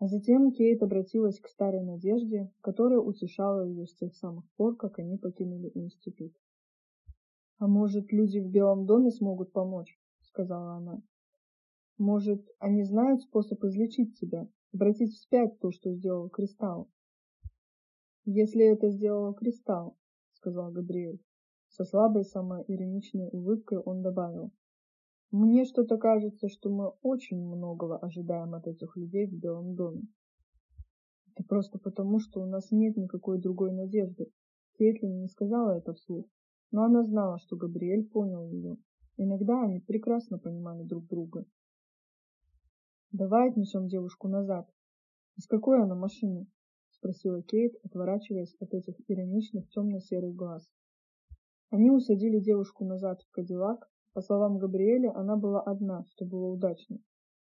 А затем Кейт обратилась к старой надежде, которая утешала ее с тех самых пор, как они покинули институт. «А может, люди в Белом доме смогут помочь?» — сказала она. Может, они знают способ излечить тебя, обратить вспять то, что сделал Кристалл? Если это сделал Кристалл, сказал Габриэль. Со слабой самоироничной улыбкой он добавил. Мне что-то кажется, что мы очень многого ожидаем от этих людей в Белом доме. Это просто потому, что у нас нет никакой другой надежды. Кейтлин не сказала это вслух, но она знала, что Габриэль понял ее. Иногда они прекрасно понимали друг друга. «Давай отнесем девушку назад. Из какой она машины?» — спросила Кейт, отворачиваясь от этих ироничных темно-серых глаз. Они усадили девушку назад в Кадиллак. По словам Габриэля, она была одна, что было удачно.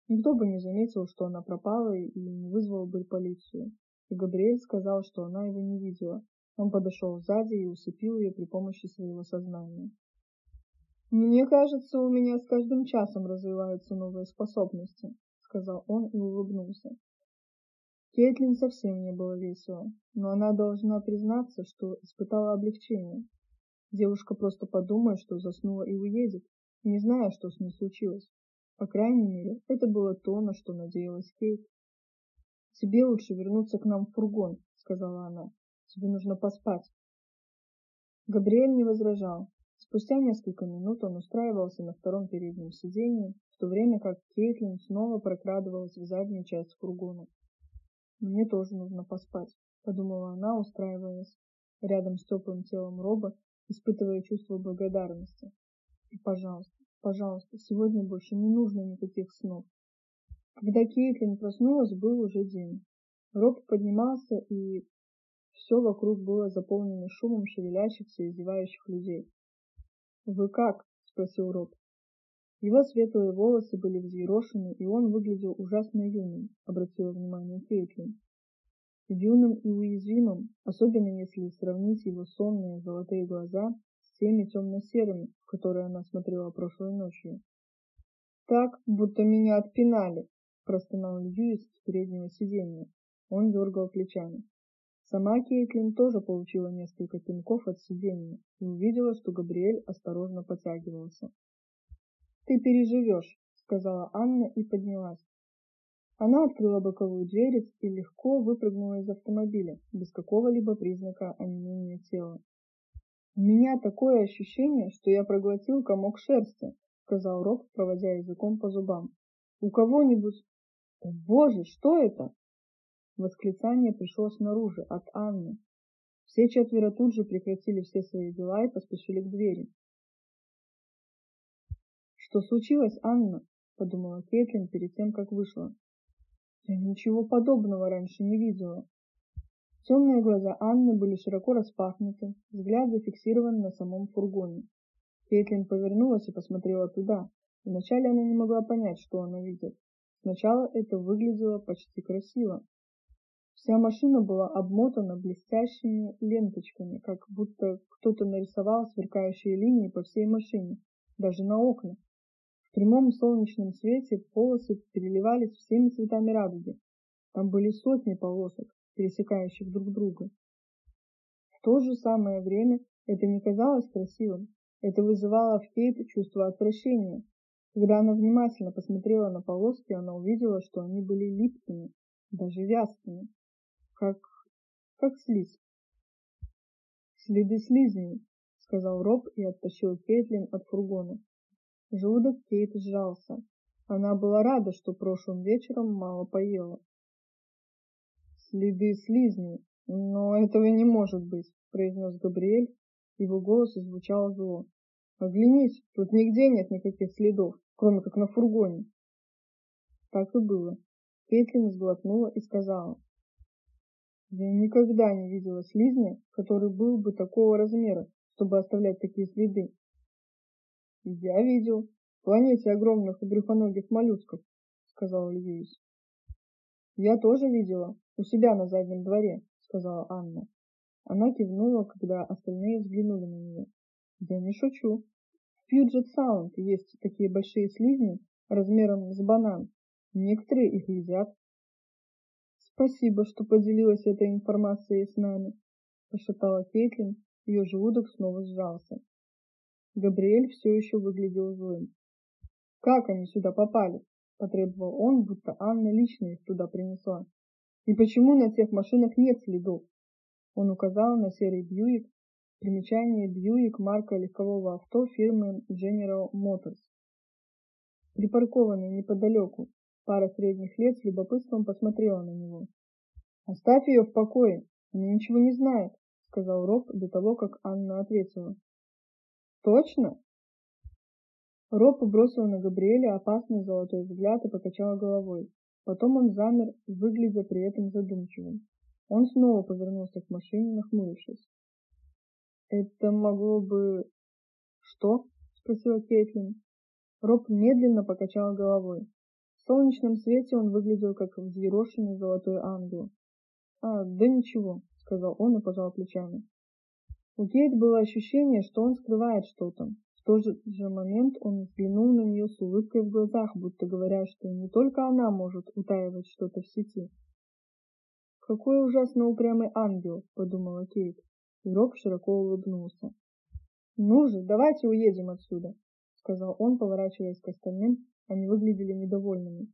Никто бы не заметил, что она пропала и не вызвал бы полицию. И Габриэль сказал, что она его не видела. Он подошел сзади и усыпил ее при помощи своего сознания. «Мне кажется, у меня с каждым часом развиваются новые способности», — сказал он и улыбнулся. Кейтлин совсем не было весело, но она должна признаться, что испытала облегчение. Девушка просто подумает, что заснула и уедет, не зная, что с ней случилось. По крайней мере, это было то, на что надеялась Кейт. «Тебе лучше вернуться к нам в фургон», — сказала она. «Тебе нужно поспать». Габриэль не возражал, Спустя несколько минут он устраивался на втором переднем сиденье, в то время как Кейтлин снова прокрадывалась в заднюю часть фургона. «Мне тоже нужно поспать», — подумала она, устраиваясь рядом с теплым телом Роба, испытывая чувство благодарности. «И, пожалуйста, пожалуйста, сегодня больше не нужно никаких снов». Когда Кейтлин проснулась, был уже день. Роб поднимался, и все вокруг было заполнено шумом шевелящихся и зевающих людей. «Вы как?» — спросил Роб. Его светлые волосы были взъерошены, и он выглядел ужасно юным, обратила внимание Кейтлин. Юным и уязвимым, особенно если сравнить его сонные золотые глаза с теми темно-серыми, в которые она смотрела прошлой ночью. «Так, будто меня отпинали», — простонал Льюис с переднего сиденья. Он дергал плечами. Сама Кейтлин тоже получила несколько пинков от сиденья и увидела, что Габриэль осторожно потягивался. «Ты переживешь», — сказала Анна и поднялась. Она открыла боковую дверь и легко выпрыгнула из автомобиля, без какого-либо признака онемения тела. «У меня такое ощущение, что я проглотил комок шерсти», — сказал Роб, проводя языком по зубам. «У кого-нибудь...» «О, боже, что это?» Восклицание пришло снаружи, от Анны. Все четверо тут же прекратили все свои дела и поспешили к двери. «Что случилось, Анна?» – подумала Кейтлин перед тем, как вышла. «Я ничего подобного раньше не видела». Темные глаза Анны были широко распахнуты, взгляд зафиксирован на самом фургоне. Кейтлин повернулась и посмотрела туда. Вначале она не могла понять, что она видит. Сначала это выглядело почти красиво, Вся машина была обмотана блестящими ленточками, как будто кто-то нарисовал сверкающие линии по всей машине, даже на окнах. В прямом солнечном свете полосы переливались всеми цветами радуги. Там были сотни полосок, пересекающих друг друга. В то же самое время это не казалось красивым. Это вызывало в Кейт чувство отвращения. Когда она внимательно посмотрела на полоски, она увидела, что они были липкими, даже вязкими как... как слизь. Следы слизней, сказал Роб и оттащил Кейтлин от фургона. Желудок Кейт сжался. Она была рада, что прошлым вечером мало поела. Следы слизней. Но этого не может быть, произнес Габриэль. Его голос звучал зло. Оглянись, тут нигде нет никаких следов, кроме как на фургоне. Так и было. Кейтлин сглотнула и сказала. Я никогда не видела слизня, который был бы такого размера, чтобы оставлять такие следы. Я видел. В планете огромных и брюхоногих моллюсков, сказал Льюис. Я тоже видела. У себя на заднем дворе, сказала Анна. Она кивнула, когда остальные взглянули на нее. Я не шучу. В Пьюджет Саунд есть такие большие слизни размером с банан. Некоторые их едят. Спасибо, что поделилась этой информацией с нами, прошептала Кейтлин, ее желудок снова сжался. Габриэль все еще выглядел злым. Как они сюда попали? потребовал он, будто Анна лично их туда принесла. И почему на тех машинах нет следов? Он указал на серый Бьюик, примечание Бьюик марка легкового авто фирмы General Motors. Припаркованный неподалеку, пара средних лет с любопытством посмотрела на него. «Оставь ее в покое, она ничего не знает», — сказал Роб до того, как Анна ответила. «Точно?» Роб бросил на Габриэля опасный золотой взгляд и покачал головой. Потом он замер, выглядя при этом задумчивым. Он снова повернулся к машине, нахмурившись. «Это могло бы...» «Что?» — спросила Кейтлин. Роб медленно покачал головой. В солнечном свете он выглядел как взъерошенный золотой ангел. «А, да ничего», — сказал он и пожал плечами. У Кейт было ощущение, что он скрывает что-то, в тот же момент он взглянул на нее с улыбкой в глазах, будто говоря, что не только она может утаивать что-то в сети. «Какой ужасно упрямый ангел!» — подумала Кейт. И Роб широко улыбнулся. «Ну же, давайте уедем отсюда!» — сказал он, поворачиваясь к остальным. Они выглядели недовольными.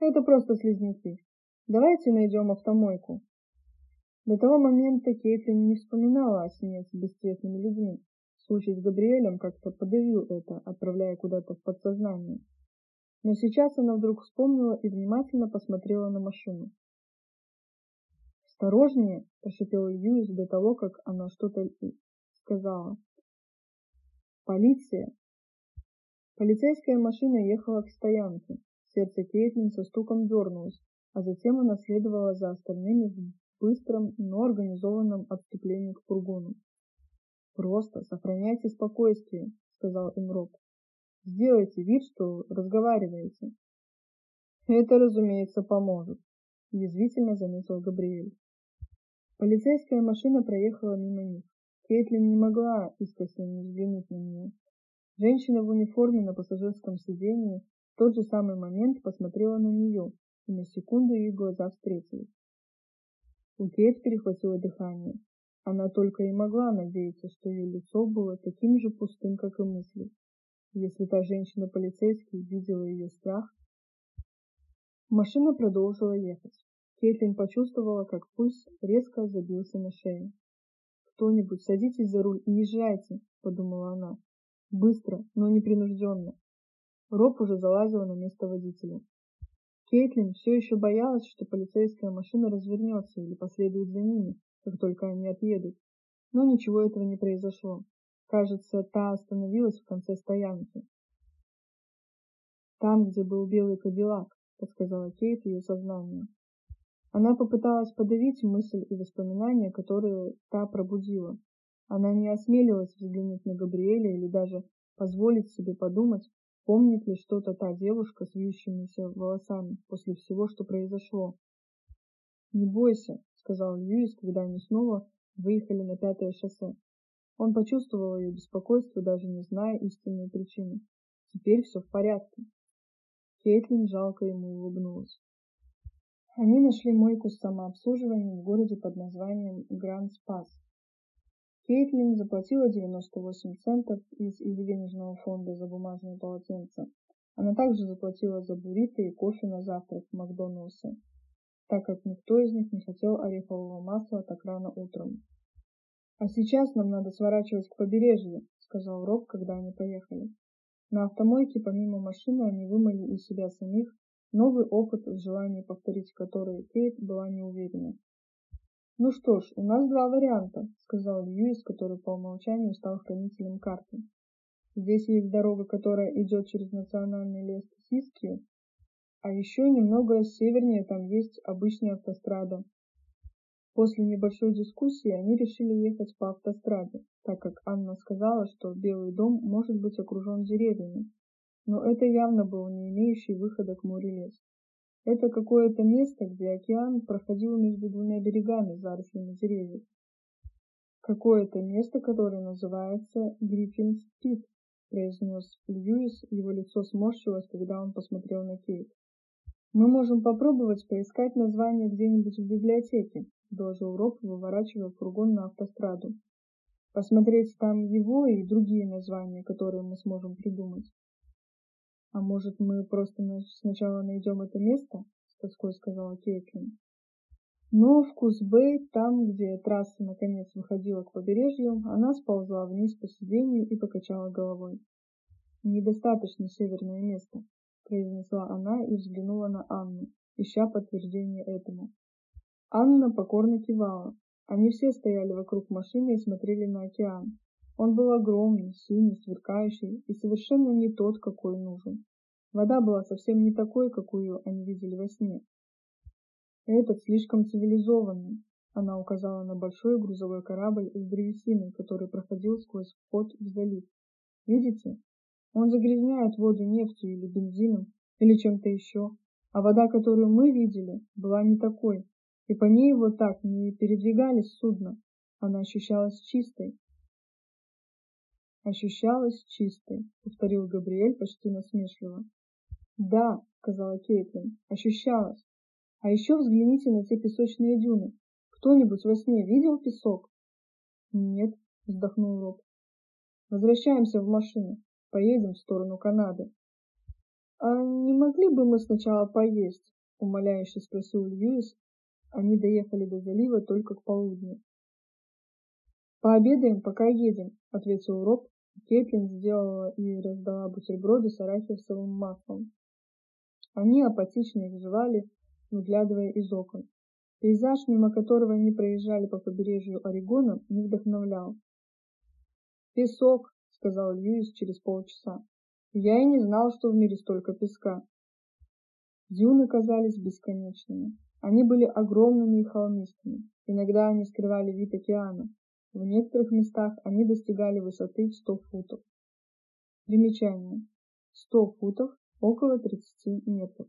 «Это просто слизняки. Давайте найдем автомойку». До того момента Кейтлин не вспоминала о сне с бесцветными людьми. Случай с Габриэлем как-то подавил это, отправляя куда-то в подсознание. Но сейчас она вдруг вспомнила и внимательно посмотрела на машину. «Осторожнее!» – прошипел Льюис до того, как она что-то сказала. «Полиция!» Полицейская машина ехала к стоянке. Сердце Кейтлин со стуком дернулось, а затем она следовала за остальными в быстром, но организованном отступлении к фургону. Просто сохраняйте спокойствие, сказал им Роб. Сделайте вид, что разговариваете. Это, разумеется, поможет, язвительно заметил Габриэль. Полицейская машина проехала мимо них. Кейтлин не могла искоса не взглянуть на нее. Женщина в униформе на пассажирском сиденье в тот же самый момент посмотрела на нее, и на секунду их глаза встретились. У Кейт перехватило дыхание. Она только и могла надеяться, что ее лицо было таким же пустым, как и мысли. Если та женщина-полицейский видела ее страх... Машина продолжила ехать. Кейтлин почувствовала, как пульс резко забился на шее. «Кто-нибудь садитесь за руль и езжайте», — подумала она. «Быстро, но непринужденно». Роб уже залазил на место водителя. Кейтлин все еще боялась, что полицейская машина развернется или последует за ними, как только они отъедут. Но ничего этого не произошло. Кажется, та остановилась в конце стоянки. Там, где был белый кадиллак, подсказала Кейт ее сознанию. Она попыталась подавить мысль и воспоминания, которые та пробудила. Она не осмелилась взглянуть на Габриэля или даже позволить себе подумать, помнит ли что-то та девушка с вьющимися волосами после всего, что произошло. «Не бойся», — сказал Льюис, когда они снова выехали на пятое шоссе. Он почувствовал ее беспокойство, даже не зная истинной причины. Теперь все в порядке. Кейтлин жалко ему улыбнулась. Они нашли мойку с самообслуживанием в городе под названием Гранд Спас. Кейтлин заплатила 98 центов из ее денежного фонда за бумажные полотенца. Она также заплатила за буррито и кофе на завтрак в Макдоналдсе так как никто из них не хотел орехового масла так рано утром. «А сейчас нам надо сворачивать к побережью», — сказал Роб, когда они поехали. На автомойке помимо машины они вымыли из себя самих новый опыт, в желании повторить который Кейт была не уверена. «Ну что ж, у нас два варианта», — сказал Льюис, который по умолчанию стал хранителем карты. «Здесь есть дорога, которая идет через национальный лес Сискью, а еще немного севернее там есть обычная автострада. После небольшой дискуссии они решили ехать по автостраде, так как Анна сказала, что Белый дом может быть окружен деревьями. Но это явно был не имеющий выхода к морю лес. Это какое-то место, где океан проходил между двумя берегами зарослями деревьев. Какое-то место, которое называется Гриффинс Пит, произнес Льюис, его лицо сморщилось, когда он посмотрел на Кейт. Мы можем попробовать поискать название где-нибудь в библиотеке, доложил Роб, выворачивая фургон на автостраду. Посмотреть там его и другие названия, которые мы сможем придумать. А может, мы просто сначала найдем это место? С тоской сказала Кейтлин. Но в Кузбей, там, где трасса наконец выходила к побережью, она сползла вниз по сиденью и покачала головой. «Недостаточно северное место», — произнесла она и взглянула на Анну, ища подтверждение этому. Анна покорно кивала. Они все стояли вокруг машины и смотрели на океан. Он был огромный, синий, сверкающий и совершенно не тот, какой нужен. Вода была совсем не такой, какую они видели во сне. Этот слишком цивилизованный. Она указала на большой грузовой корабль из древесины, который проходил сквозь вход в залив. Видите? Он загрязняет воду нефтью или бензином, или чем-то еще. А вода, которую мы видели, была не такой. И по ней вот так не передвигались судно. Она ощущалась чистой. Ощущалась чистой, повторил Габриэль почти насмешливо. Да, сказала Кейтлин, ощущалась. А еще взгляните на те песочные дюны. Кто-нибудь во сне видел песок? Нет, вздохнул Роб. Возвращаемся в машину. Поедем в сторону Канады. А не могли бы мы сначала поесть? Умоляюще спросил Льюис. Они доехали до залива только к полудню. «Пообедаем, пока едем», — ответил Роб. Кейтлин сделала и раздала бутерброды с арахисовым маслом. Они апатично их жевали, выглядывая из окон. Пейзаж, мимо которого они проезжали по побережью Орегона, не вдохновлял. «Песок», — сказал Льюис через полчаса. «Я и не знал, что в мире столько песка». Дюны казались бесконечными. Они были огромными и холмистыми. Иногда они скрывали вид океана. В некоторых местах они достигали высоты в 100 футов. Примечание. 100 футов – около 30 метров.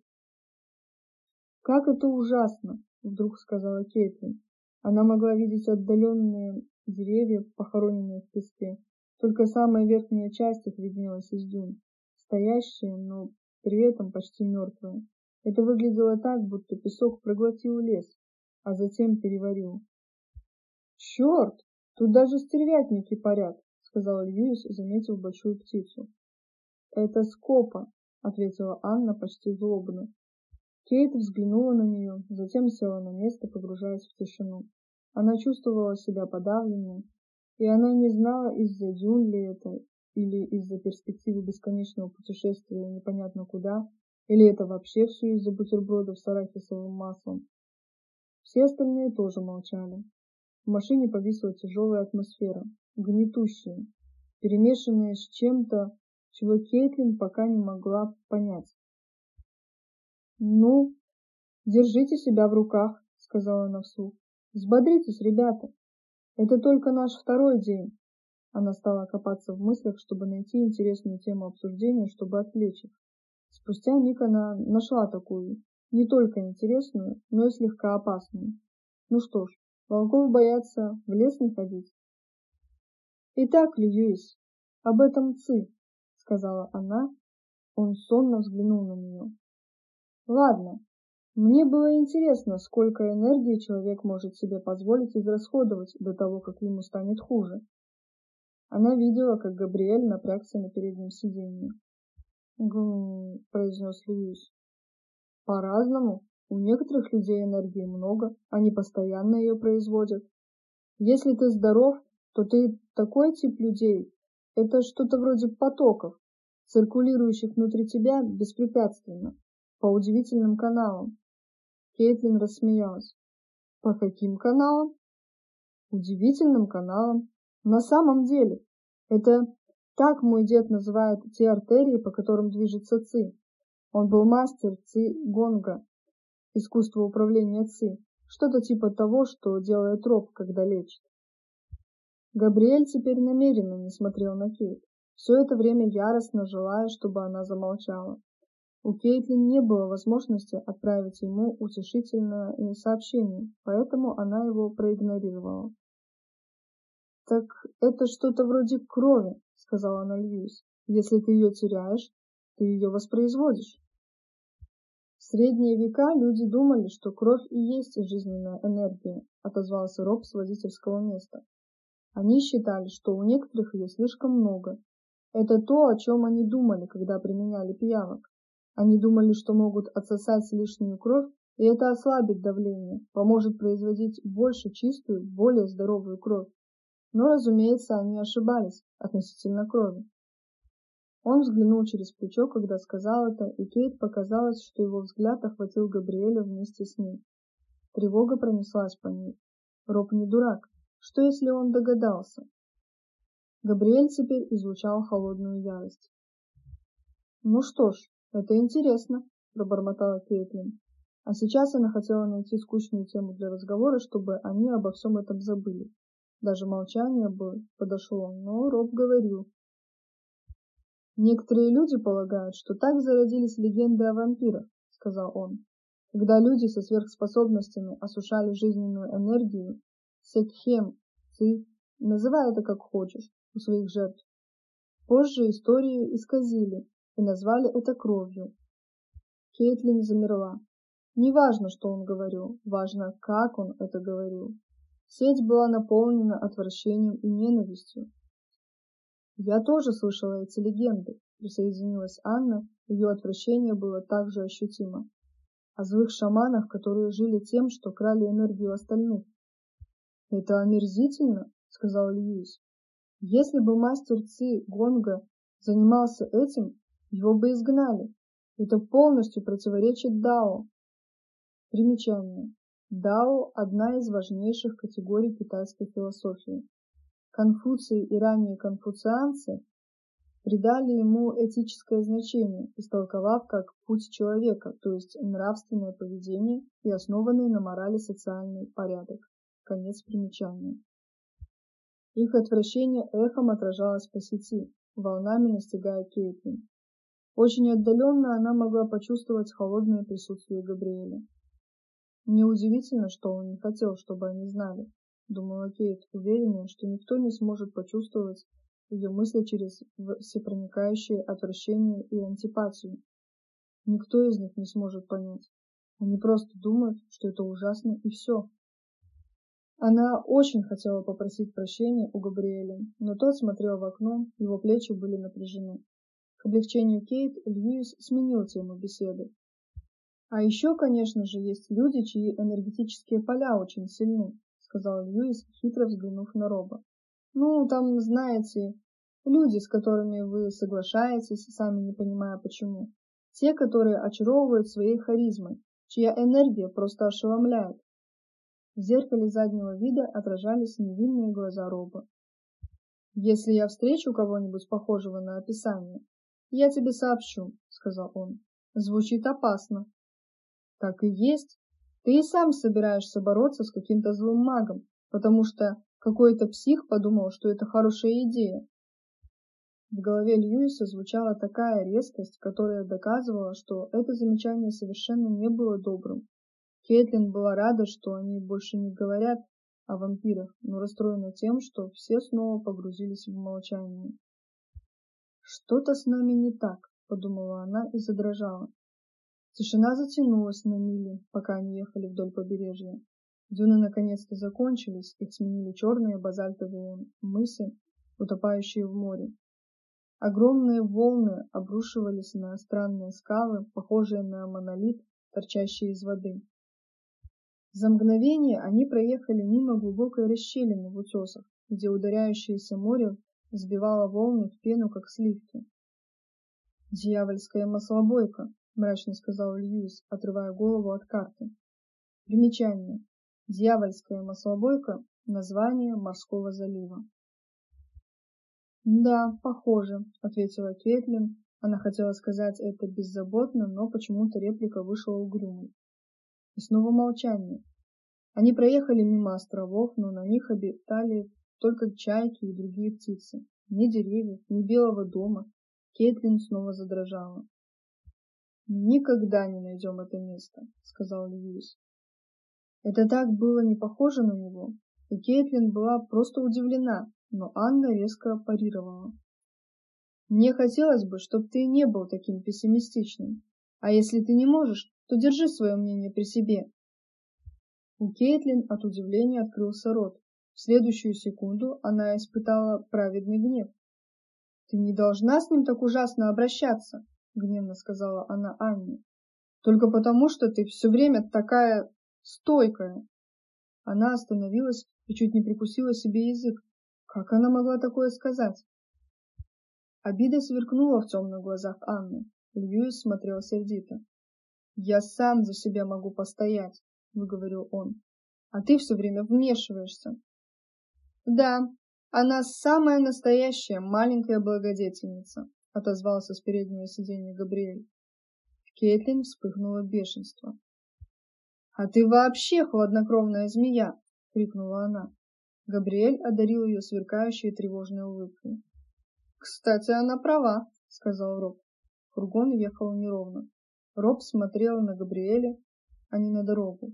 «Как это ужасно!» — вдруг сказала Кейтлин. Она могла видеть отдаленные деревья, похороненные в песке. Только самая верхняя часть их виднелась из дюн, стоящие, но при этом почти мертвые. Это выглядело так, будто песок проглотил лес, а затем переварил. «Черт! Тут даже стервятники парят!» — сказал Льюис, заметив большую птицу. «Это скопа!» — ответила Анна почти злобно. Кейт взглянула на нее, затем села на место, погружаясь в тишину. Она чувствовала себя подавленной, и она не знала, из-за дюн ли это, или из-за перспективы бесконечного путешествия непонятно куда, или это вообще все из-за бутербродов с арахисовым маслом. Все остальные тоже молчали. В машине повисла тяжелая атмосфера, гнетущая, перемешанная с чем-то, чего Кейтлин пока не могла понять. «Ну, держите себя в руках», — сказала она вслух. «Взбодритесь, ребята. Это только наш второй день». Она стала копаться в мыслях, чтобы найти интересную тему обсуждения, чтобы отвлечь их. Спустя миг она нашла такую, не только интересную, но и слегка опасную. Ну что ж, волков боятся в лес не ходить. «Итак, Льюис, об этом Ци», — сказала она. Он сонно взглянул на нее. Ладно, мне было интересно, сколько энергии человек может себе позволить израсходовать до того, как ему станет хуже. Она видела, как Габриэль напрягся на переднем сиденье. «Гм...» — произнес Льюис. «По-разному. У некоторых людей энергии много, они постоянно ее производят. Если ты здоров, то ты такой тип людей. Это что-то вроде потоков, циркулирующих внутри тебя беспрепятственно по удивительным каналам. Кейтлин рассмеялась. По каким каналам? Удивительным каналам. На самом деле, это так мой дед называет те артерии, по которым движется ЦИ. Он был мастер ЦИ Гонга, искусство управления ЦИ, что-то типа того, что делает Роб, когда лечит. Габриэль теперь намеренно не смотрел на Кейт, все это время яростно желая, чтобы она замолчала. У Кейтлин не было возможности отправить ему утешительное сообщение, поэтому она его проигнорировала. «Так это что-то вроде крови», — сказала она Льюис. «Если ты ее теряешь, ты ее воспроизводишь». Средние века люди думали, что кровь и есть жизненная энергия, отозвался Роб с водительского места. Они считали, что у некоторых ее слишком много, Это то, о чем они думали, когда применяли пиявок. Они думали, что могут отсосать лишнюю кровь, и это ослабит давление, поможет производить больше чистую, более здоровую кровь. Но, разумеется, они ошибались относительно крови. Он взглянул через плечо, когда сказал это, и Кейт показалось, что его взгляд охватил Габриэля вместе с ней. Тревога пронеслась по ней. Роб не дурак. Что, если он догадался? Габриэль теперь излучал холодную ярость. «Ну что ж, это интересно», — пробормотала Кейтлин. А сейчас она хотела найти скучную тему для разговора, чтобы они обо всем этом забыли. Даже молчание бы подошло, но Роб говорил. «Некоторые люди полагают, что так зародились легенды о вампирах», — сказал он. «Когда люди со сверхспособностями осушали жизненную энергию, секхем, ци, называй это как хочешь, у своих жертв. Позже историю исказили и назвали это кровью. Кейтлин замерла. Не важно, что он говорил, важно, как он это говорил. Сеть была наполнена отвращением и ненавистью. Я тоже слышала эти легенды, присоединилась Анна, ее отвращение было также ощутимо. О злых шаманах, которые жили тем, что крали энергию остальных. Это омерзительно, сказал Льюис. Если бы мастер Ци Гонга занимался этим, его бы изгнали. Это полностью противоречит Дао. Примечание. Дао – одна из важнейших категорий китайской философии. Конфуций и ранние конфуцианцы придали ему этическое значение, истолковав как путь человека, то есть нравственное поведение и основанный на морали социальный порядок. Конец примечания. Их отвращение эхом отражалось по сети, волнами настигая Кейтлин. Очень отдаленно она могла почувствовать холодное присутствие Габриэля. Неудивительно, что он не хотел, чтобы они знали, думала Кейт, уверенная, что никто не сможет почувствовать ее мысли через всепроникающее отвращение и антипатию. Никто из них не сможет понять. Они просто думают, что это ужасно и все. Она очень хотела попросить прощения у Габриэля, но тот смотрел в окно, его плечи были напряжены. К облегчению Кейт Льюис сменил тему беседы. А еще, конечно же, есть люди, чьи энергетические поля очень сильны, сказал Льюис, хитро взглянув на Роба. Ну, там, знаете, люди, с которыми вы соглашаетесь, сами не понимая почему. Те, которые очаровывают своей харизмой, чья энергия просто ошеломляет. В зеркале заднего вида отражались невинные глаза Роба. «Если я встречу кого-нибудь похожего на описание, я тебе сообщу», — сказал он. «Звучит опасно». «Так и есть. Ты и сам собираешься бороться с каким-то злым магом, потому что какой-то псих подумал, что это хорошая идея». В голове Льюиса звучала такая резкость, которая доказывала, что это замечание совершенно не было добрым, Кейтлин была рада, что они больше не говорят о вампирах, но расстроена тем, что все снова погрузились в молчание. «Что-то с нами не так», — подумала она и задрожала. Тишина затянулась на мили, пока они ехали вдоль побережья. Дюны наконец-то закончились, их сменили черные базальтовые мысы, утопающие в море. Огромные волны обрушивались на странные скалы, похожие на монолит, торчащие из воды. За мгновение они проехали мимо глубокой расщелины в утесах, где ударяющееся море сбивало волны в пену, как сливки. «Дьявольская маслобойка», — мрачно сказал Льюис, отрывая голову от карты. Примечание. Дьявольская маслобойка — название морского залива. «Да, похоже», — ответила Кетлин. Она хотела сказать это беззаботно, но почему-то реплика вышла угрюмой. И снова молчание. Они проехали мимо островов, но на них обитали только чайки и другие птицы. Ни деревьев, ни белого дома. Кейтлин снова задрожала. «Никогда не найдем это место», — сказал Льюис. Это так было не похоже на него, и Кейтлин была просто удивлена, но Анна резко парировала. «Мне хотелось бы, чтобы ты не был таким пессимистичным. А если ты не можешь, то держи свое мнение при себе. У Кейтлин от удивления открылся рот. В следующую секунду она испытала праведный гнев. Ты не должна с ним так ужасно обращаться, гневно сказала она Анне. Только потому, что ты все время такая стойкая. Она остановилась и чуть не прикусила себе язык. Как она могла такое сказать? Обида сверкнула в темных глазах Анны. Льюис смотрел сердито. «Я сам за себя могу постоять», — выговорил он. «А ты все время вмешиваешься». «Да, она самая настоящая маленькая благодетельница», — отозвался с переднего сиденья Габриэль. Кейтлин вспыхнула бешенство. «А ты вообще хладнокровная змея!» — крикнула она. Габриэль одарил ее сверкающей тревожной улыбкой. «Кстати, она права», — сказал Роб. Фургон ехал неровно. Роб смотрел на Габриэля, а не на дорогу.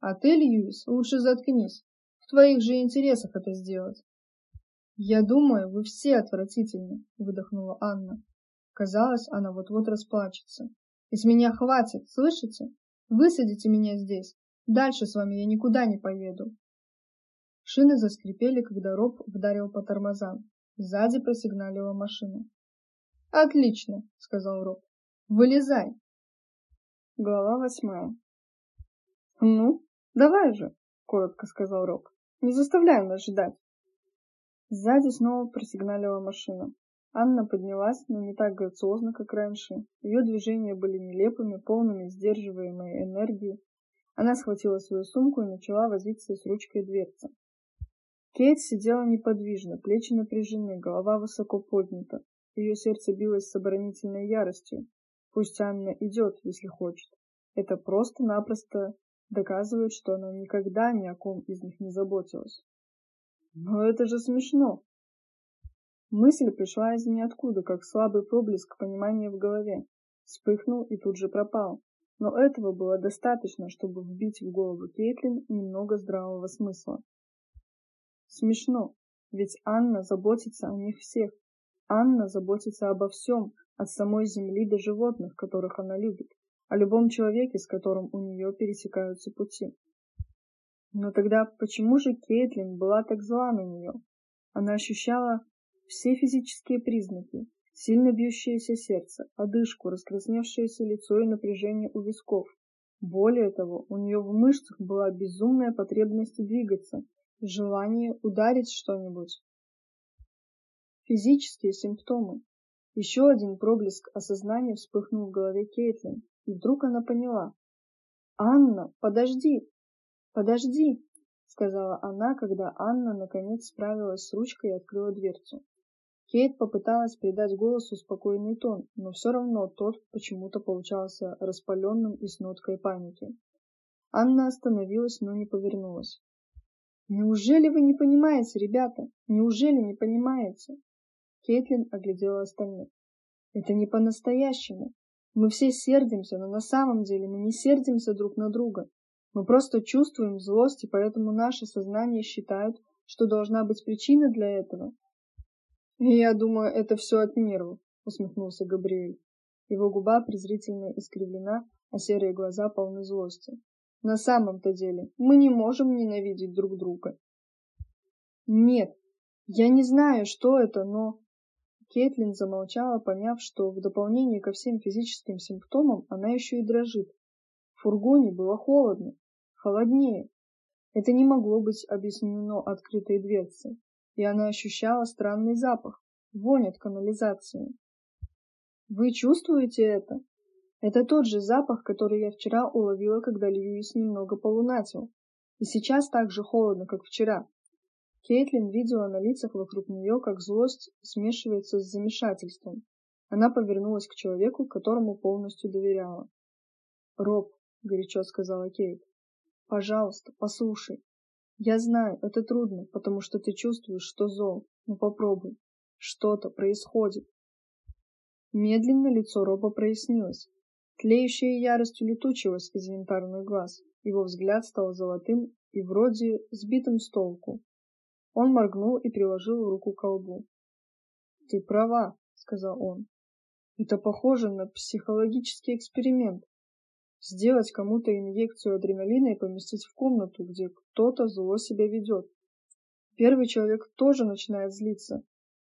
«А ты, Льюис, лучше заткнись. В твоих же интересах это сделать». «Я думаю, вы все отвратительны», — выдохнула Анна. Казалось, она вот-вот расплачется. «Из меня хватит, слышите? Высадите меня здесь. Дальше с вами я никуда не поеду». Шины заскрипели, когда Роб вдарил по тормозам. Сзади просигналила машина. «Отлично», — сказал Роб. «Вылезай». Глава восьмая. «Ну, давай же», — коротко сказал Роб. «Не заставляй нас ждать». Сзади снова просигналила машина. Анна поднялась, но не так грациозно, как раньше. Ее движения были нелепыми, полными сдерживаемой энергии. Она схватила свою сумку и начала возиться с ручкой дверцы. Кейт сидела неподвижно, плечи напряжены, голова высоко поднята. Ее сердце билось с оборонительной яростью. Пусть Анна идет, если хочет. Это просто-напросто доказывает, что она никогда ни о ком из них не заботилась. Но это же смешно. Мысль пришла из ниоткуда, как слабый проблеск понимания в голове. Вспыхнул и тут же пропал. Но этого было достаточно, чтобы вбить в голову Кейтлин немного здравого смысла. Смешно, ведь Анна заботится о них всех. Анна заботится обо всем, от самой земли до животных, которых она любит, о любом человеке, с которым у нее пересекаются пути. Но тогда почему же Кейтлин была так зла на нее? Она ощущала все физические признаки, сильно бьющееся сердце, одышку, раскрасневшееся лицо и напряжение у висков. Более того, у нее в мышцах была безумная потребность двигаться, желание ударить что-нибудь. Физические симптомы. Еще один проблеск осознания вспыхнул в голове Кейтлин, и вдруг она поняла. «Анна, подожди! Подожди!» — сказала она, когда Анна наконец справилась с ручкой и открыла дверцу. Кейт попыталась придать голосу спокойный тон, но все равно тот почему-то получался распаленным и с ноткой паники. Анна остановилась, но не повернулась. Неужели вы не понимаете, ребята? Неужели не понимаете? Кейтлин оглядела остальных. Это не по-настоящему. Мы все сердимся, но на самом деле мы не сердимся друг на друга. Мы просто чувствуем злость, и поэтому наше сознание считает, что должна быть причина для этого. И я думаю, это все от нервов, усмехнулся Габриэль. Его губа презрительно искривлена, а серые глаза полны злости. На самом-то деле мы не можем ненавидеть друг друга. Нет, я не знаю, что это, но... Кейтлин замолчала, поняв, что в дополнение ко всем физическим симптомам она еще и дрожит. В фургоне было холодно, холоднее. Это не могло быть объяснено открытой дверцей, и она ощущала странный запах, вонь от канализации. Вы чувствуете это? Это тот же запах, который я вчера уловила, когда Льюис немного полунатил. И сейчас так же холодно, как вчера. Кейтлин видела на лицах вокруг нее, как злость смешивается с замешательством. Она повернулась к человеку, которому полностью доверяла. «Роб», — горячо сказала Кейт, — «пожалуйста, послушай. Я знаю, это трудно, потому что ты чувствуешь, что зол, но попробуй. Что-то происходит». Медленно лицо Роба прояснилось. Тлеющая ярость улетучилась из янтарных глаз. Его взгляд стал золотым и вроде сбитым с толку. Он моргнул и приложил руку к колбу. «Ты права», — сказал он. «Это похоже на психологический эксперимент. Сделать кому-то инъекцию адреналина и поместить в комнату, где кто-то зло себя ведет. Первый человек тоже начинает злиться,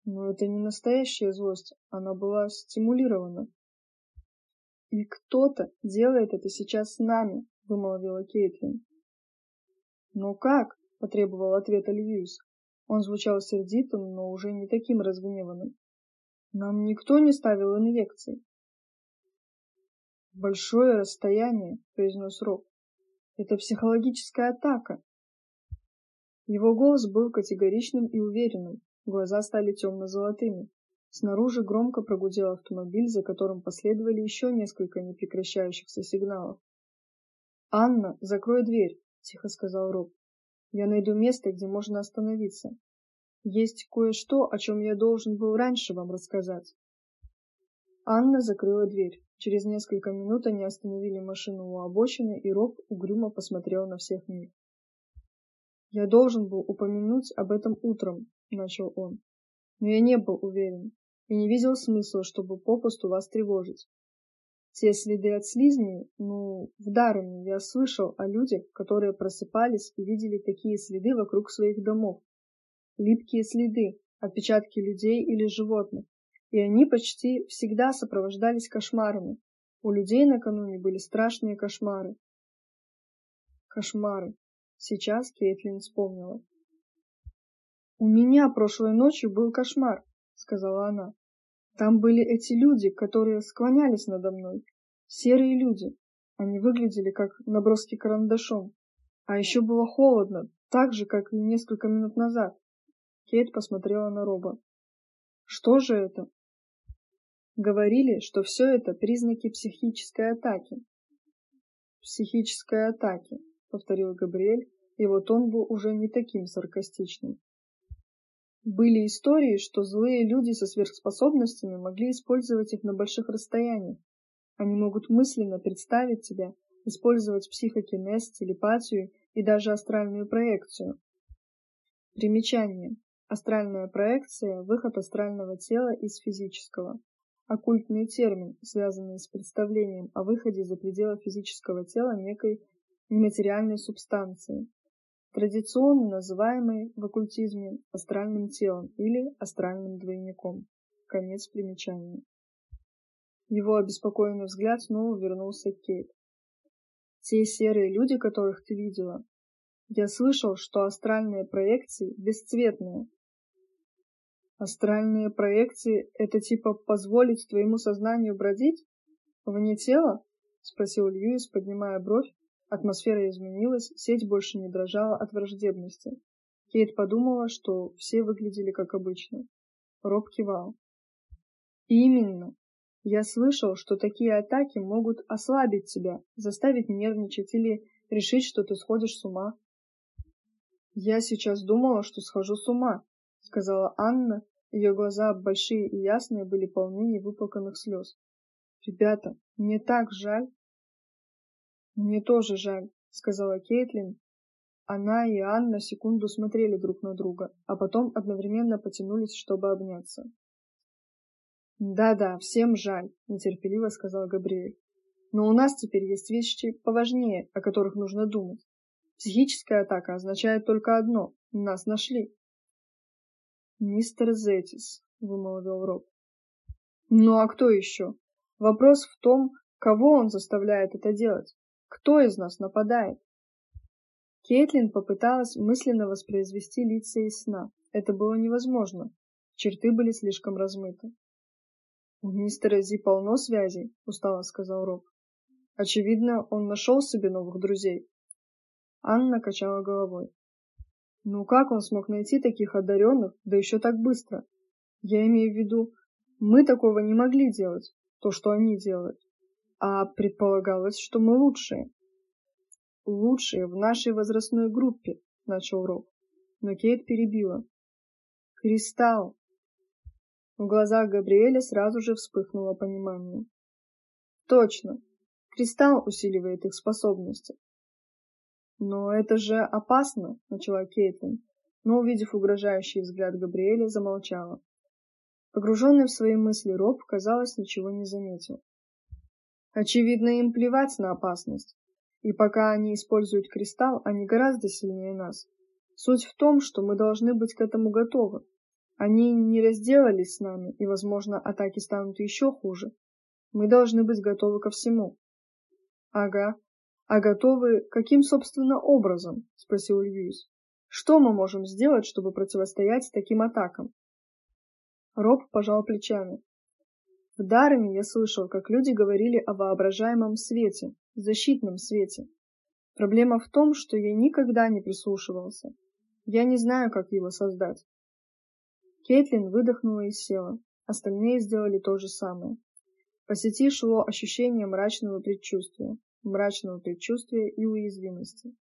Но это не настоящая злость, она была стимулирована. И кто-то делает это сейчас с нами, вымолвила Кейтлин. Но как? потребовал ответа Льюис. Он звучал сердитым, но уже не таким разгневанным. Нам никто не ставил инъекций. Большое расстояние, произнес Роб. Это психологическая атака. Его голос был категоричным и уверенным, глаза стали темно-золотыми. Снаружи громко прогудел автомобиль, за которым последовали еще несколько непрекращающихся сигналов. «Анна, закрой дверь», — тихо сказал Роб. «Я найду место, где можно остановиться. Есть кое-что, о чем я должен был раньше вам рассказать. Анна закрыла дверь. Через несколько минут они остановили машину у обочины, и Роб угрюмо посмотрел на всех них. «Я должен был упомянуть об этом утром», — начал он. «Но я не был уверен и не видел смысла, чтобы попусту вас тревожить. Те следы от слизней, ну, в Даррене я слышал о людях, которые просыпались и видели такие следы вокруг своих домов липкие следы, отпечатки людей или животных, и они почти всегда сопровождались кошмарами. У людей накануне были страшные кошмары. Кошмары. Сейчас Кейтлин вспомнила. «У меня прошлой ночью был кошмар», — сказала она. «Там были эти люди, которые склонялись надо мной. Серые люди. Они выглядели как наброски карандашом. А еще было холодно, так же, как и несколько минут назад. Кейт посмотрела на Роба. Что же это? Говорили, что все это признаки психической атаки. Психической атаки, повторил Габриэль, и вот он был уже не таким саркастичным. Были истории, что злые люди со сверхспособностями могли использовать их на больших расстояниях. Они могут мысленно представить себя, использовать психокинез, телепатию и даже астральную проекцию. Примечание. Астральная проекция – выход астрального тела из физического. Оккультный термин, связанный с представлением о выходе за пределы физического тела некой нематериальной субстанции, традиционно называемой в оккультизме астральным телом или астральным двойником. Конец примечания. Его обеспокоенный взгляд снова вернулся к Кейт. Те серые люди, которых ты видела, я слышал, что астральные проекции бесцветные, Астральные проекции — это типа позволить твоему сознанию бродить? Вне тела? — спросил Льюис, поднимая бровь. Атмосфера изменилась, сеть больше не дрожала от враждебности. Кейт подумала, что все выглядели как обычно. Роб кивал. Именно. Я слышал, что такие атаки могут ослабить тебя, заставить нервничать или решить, что ты сходишь с ума. Я сейчас думала, что схожу с ума, сказала Анна, ее глаза, большие и ясные, были полны невыплаканных слез. «Ребята, мне так жаль!» «Мне тоже жаль», — сказала Кейтлин. Она и Анна секунду смотрели друг на друга, а потом одновременно потянулись, чтобы обняться. «Да-да, всем жаль», — нетерпеливо сказал Габриэль. «Но у нас теперь есть вещи поважнее, о которых нужно думать. Психическая атака означает только одно — нас нашли. «Мистер Зетис», — вымолвил Роб. «Ну а кто еще? Вопрос в том, кого он заставляет это делать. Кто из нас нападает?» Кейтлин попыталась мысленно воспроизвести лица из сна. Это было невозможно. Черты были слишком размыты. «У мистера Зи полно связей», — устало сказал Роб. «Очевидно, он нашел себе новых друзей». Анна качала головой. Ну как он смог найти таких одаренных, да еще так быстро? Я имею в виду, мы такого не могли делать, то, что они делают. А предполагалось, что мы лучшие. Лучшие в нашей возрастной группе, начал Роб. Но Кейт перебила. Кристалл. В глазах Габриэля сразу же вспыхнуло понимание. Точно. Кристалл усиливает их способности. «Но это же опасно!» — начала Кейтлин, но, увидев угрожающий взгляд Габриэля, замолчала. Погруженный в свои мысли Роб, казалось, ничего не заметил. Очевидно, им плевать на опасность. И пока они используют кристалл, они гораздо сильнее нас. Суть в том, что мы должны быть к этому готовы. Они не разделались с нами, и, возможно, атаки станут еще хуже. Мы должны быть готовы ко всему. Ага. А готовы каким, собственно, образом? Спросил Льюис. Что мы можем сделать, чтобы противостоять таким атакам? Роб пожал плечами. В Дарами я слышал, как люди говорили о воображаемом свете, защитном свете. Проблема в том, что я никогда не прислушивался. Я не знаю, как его создать. Кейтлин выдохнула и села. Остальные сделали то же самое. По сети шло ощущение мрачного предчувствия, мрачного предчувствия и уязвимости.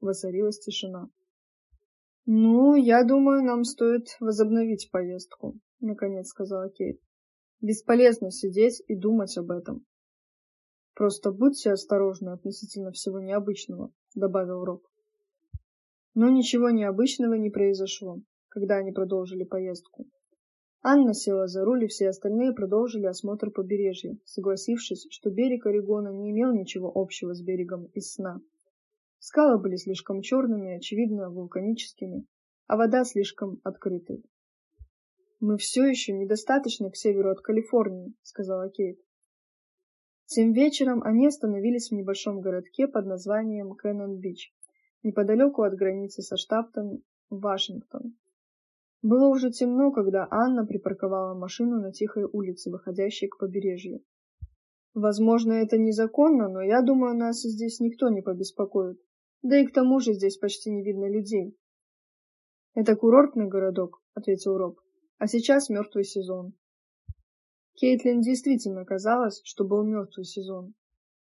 Воцарилась тишина. «Ну, я думаю, нам стоит возобновить поездку», — наконец сказала Кейт. «Бесполезно сидеть и думать об этом. Просто будьте осторожны относительно всего необычного, добавил Роб. Но ничего необычного не произошло, когда они продолжили поездку. Анна села за руль, и все остальные продолжили осмотр побережья, согласившись, что берег Орегона не имел ничего общего с берегом из сна. Скалы были слишком черными, очевидно, вулканическими, а вода слишком открытой. «Мы все еще недостаточно к северу от Калифорнии», — сказала Кейт. Тем вечером они остановились в небольшом городке под названием Кэннон-Бич, неподалеку от границы со штатом Вашингтон. Было уже темно, когда Анна припарковала машину на тихой улице, выходящей к побережью. Возможно, это незаконно, но я думаю, нас здесь никто не побеспокоит. Да и к тому же здесь почти не видно людей. Это курортный городок, ответил Роб. А сейчас мертвый сезон. Кейтлин действительно казалось, что был мертвый сезон.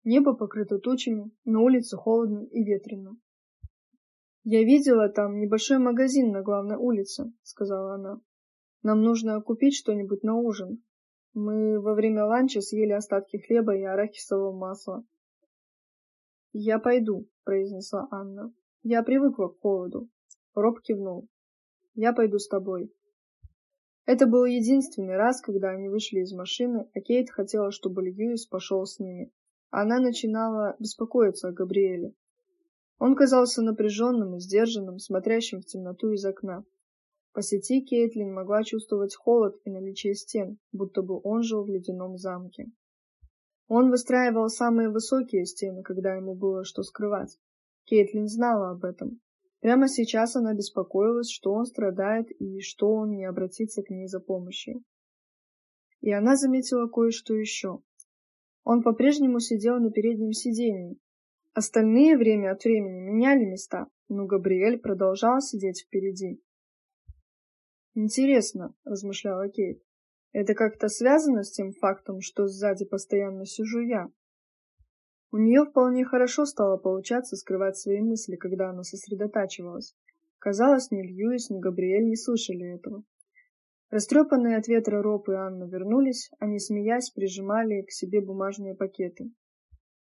Небо покрыто тучами, на улице холодно и ветрено. «Я видела там небольшой магазин на главной улице», — сказала она. «Нам нужно купить что-нибудь на ужин. Мы во время ланча съели остатки хлеба и арахисового масла». «Я пойду», — произнесла Анна. «Я привыкла к холоду». Роб кивнул. «Я пойду с тобой». Это был единственный раз, когда они вышли из машины, а Кейт хотела, чтобы Льюис пошел с ними. Она начинала беспокоиться о Габриэле. Он казался напряженным и сдержанным, смотрящим в темноту из окна. По сети Кейтлин могла чувствовать холод и наличие стен, будто бы он жил в ледяном замке. Он выстраивал самые высокие стены, когда ему было что скрывать. Кейтлин знала об этом. Прямо сейчас она беспокоилась, что он страдает и что он не обратится к ней за помощью. И она заметила кое-что еще. Он по-прежнему сидел на переднем сиденье. Остальные время от времени меняли места, но Габриэль продолжал сидеть впереди. «Интересно», — размышляла Кейт, — «это как-то связано с тем фактом, что сзади постоянно сижу я?» У нее вполне хорошо стало получаться скрывать свои мысли, когда она сосредотачивалась. Казалось, ни Льюис, ни Габриэль не слышали этого. Растрепанные от ветра Роб и Анна вернулись, они, смеясь, прижимали к себе бумажные пакеты.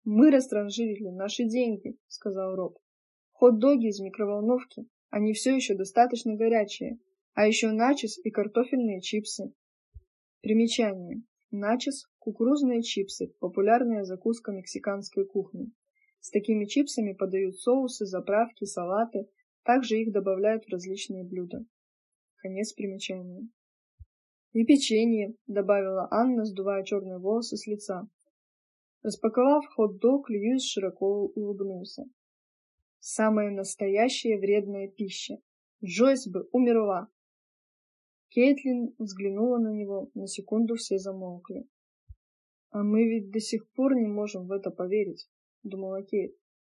«Мы растранжирили наши деньги», — сказал Роб. «Хот-доги из микроволновки, они все еще достаточно горячие, а еще начес и картофельные чипсы». Примечание. Начос – кукурузные чипсы, популярная закуска мексиканской кухни. С такими чипсами подают соусы, заправки, салаты, также их добавляют в различные блюда. Конец примечания. И печенье, добавила Анна, сдувая черные волосы с лица. Распаковав хот-дог, Льюис широко улыбнулся. Самая настоящая вредная пища. Джойс бы умерла. Кейтлин взглянула на него, на секунду все замолкли. «А мы ведь до сих пор не можем в это поверить», — думала Кейт.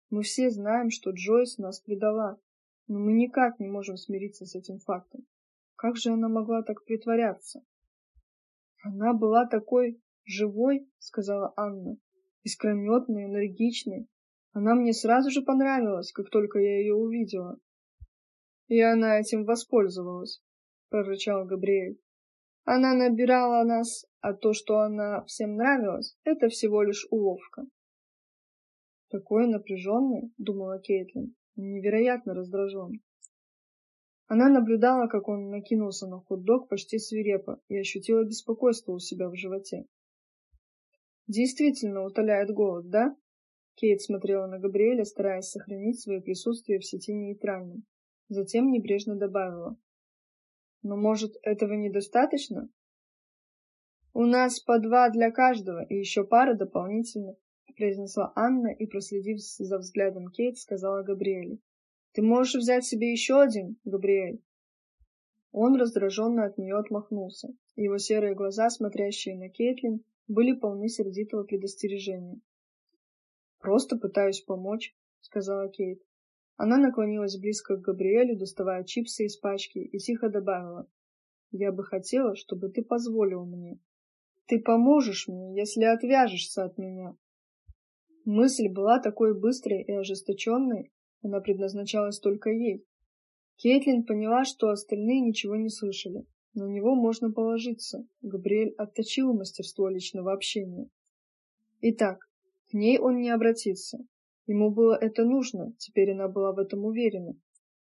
«Мы все знаем, что Джойс нас предала, но мы никак не можем смириться с этим фактом. Как же она могла так притворяться?» «Она была такой живой», — сказала Анна, — «искрометной, энергичной. Она мне сразу же понравилась, как только я ее увидела». И она этим воспользовалась прорычал Габриэль. Она набирала нас, а то, что она всем нравилась, это всего лишь уловка. Такой напряженный, думала Кейтлин, невероятно раздражен. Она наблюдала, как он накинулся на хот-дог почти свирепо и ощутила беспокойство у себя в животе. Действительно утоляет голод, да? Кейт смотрела на Габриэля, стараясь сохранить свое присутствие в сети нейтральным. Затем небрежно добавила: Но, может, этого недостаточно? У нас по два для каждого и еще пара дополнительных, произнесла Анна и, проследив за взглядом Кейт, сказала Габриэле. Ты можешь взять себе еще один, Габриэль? Он раздраженно от нее отмахнулся. Его серые глаза, смотрящие на Кейтлин, были полны сердитого предостережения. «Просто пытаюсь помочь», — сказала Кейт. Она наклонилась близко к Габриэлю, доставая чипсы из пачки, и тихо добавила. «Я бы хотела, чтобы ты позволил мне. Ты поможешь мне, если отвяжешься от меня». Мысль была такой быстрой и ожесточенной, она предназначалась только ей. Кейтлин поняла, что остальные ничего не слышали. На него можно положиться. Габриэль отточил мастерство личного общения. Итак, к ней он не обратится. Ему было это нужно, теперь она была в этом уверена.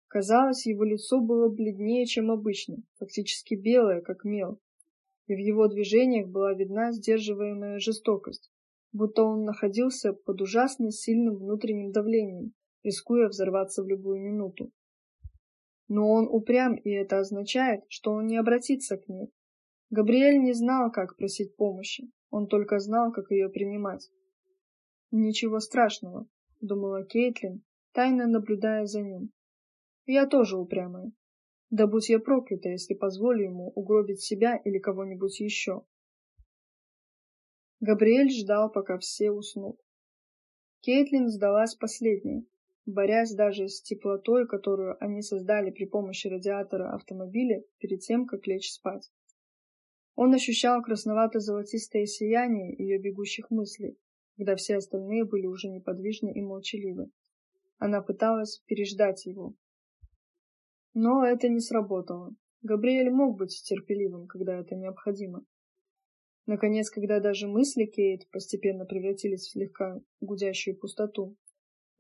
Казалось, его лицо было бледнее, чем обычно, фактически белое, как мел. И в его движениях была видна сдерживаемая жестокость, будто он находился под ужасно сильным внутренним давлением, рискуя взорваться в любую минуту. Но он упрям, и это означает, что он не обратится к ней. Габриэль не знал, как просить помощи, он только знал, как ее принимать. Ничего страшного, думала Кейтлин, тайно наблюдая за ним. Я тоже упрямая. Да будь я проклята, если позволю ему угробить себя или кого-нибудь еще. Габриэль ждал, пока все уснут. Кейтлин сдалась последней, борясь даже с теплотой, которую они создали при помощи радиатора автомобиля перед тем, как лечь спать. Он ощущал красновато-золотистое сияние ее бегущих мыслей, когда все остальные были уже неподвижны и молчаливы. Она пыталась переждать его. Но это не сработало. Габриэль мог быть терпеливым, когда это необходимо. Наконец, когда даже мысли Кейт постепенно превратились в слегка гудящую пустоту,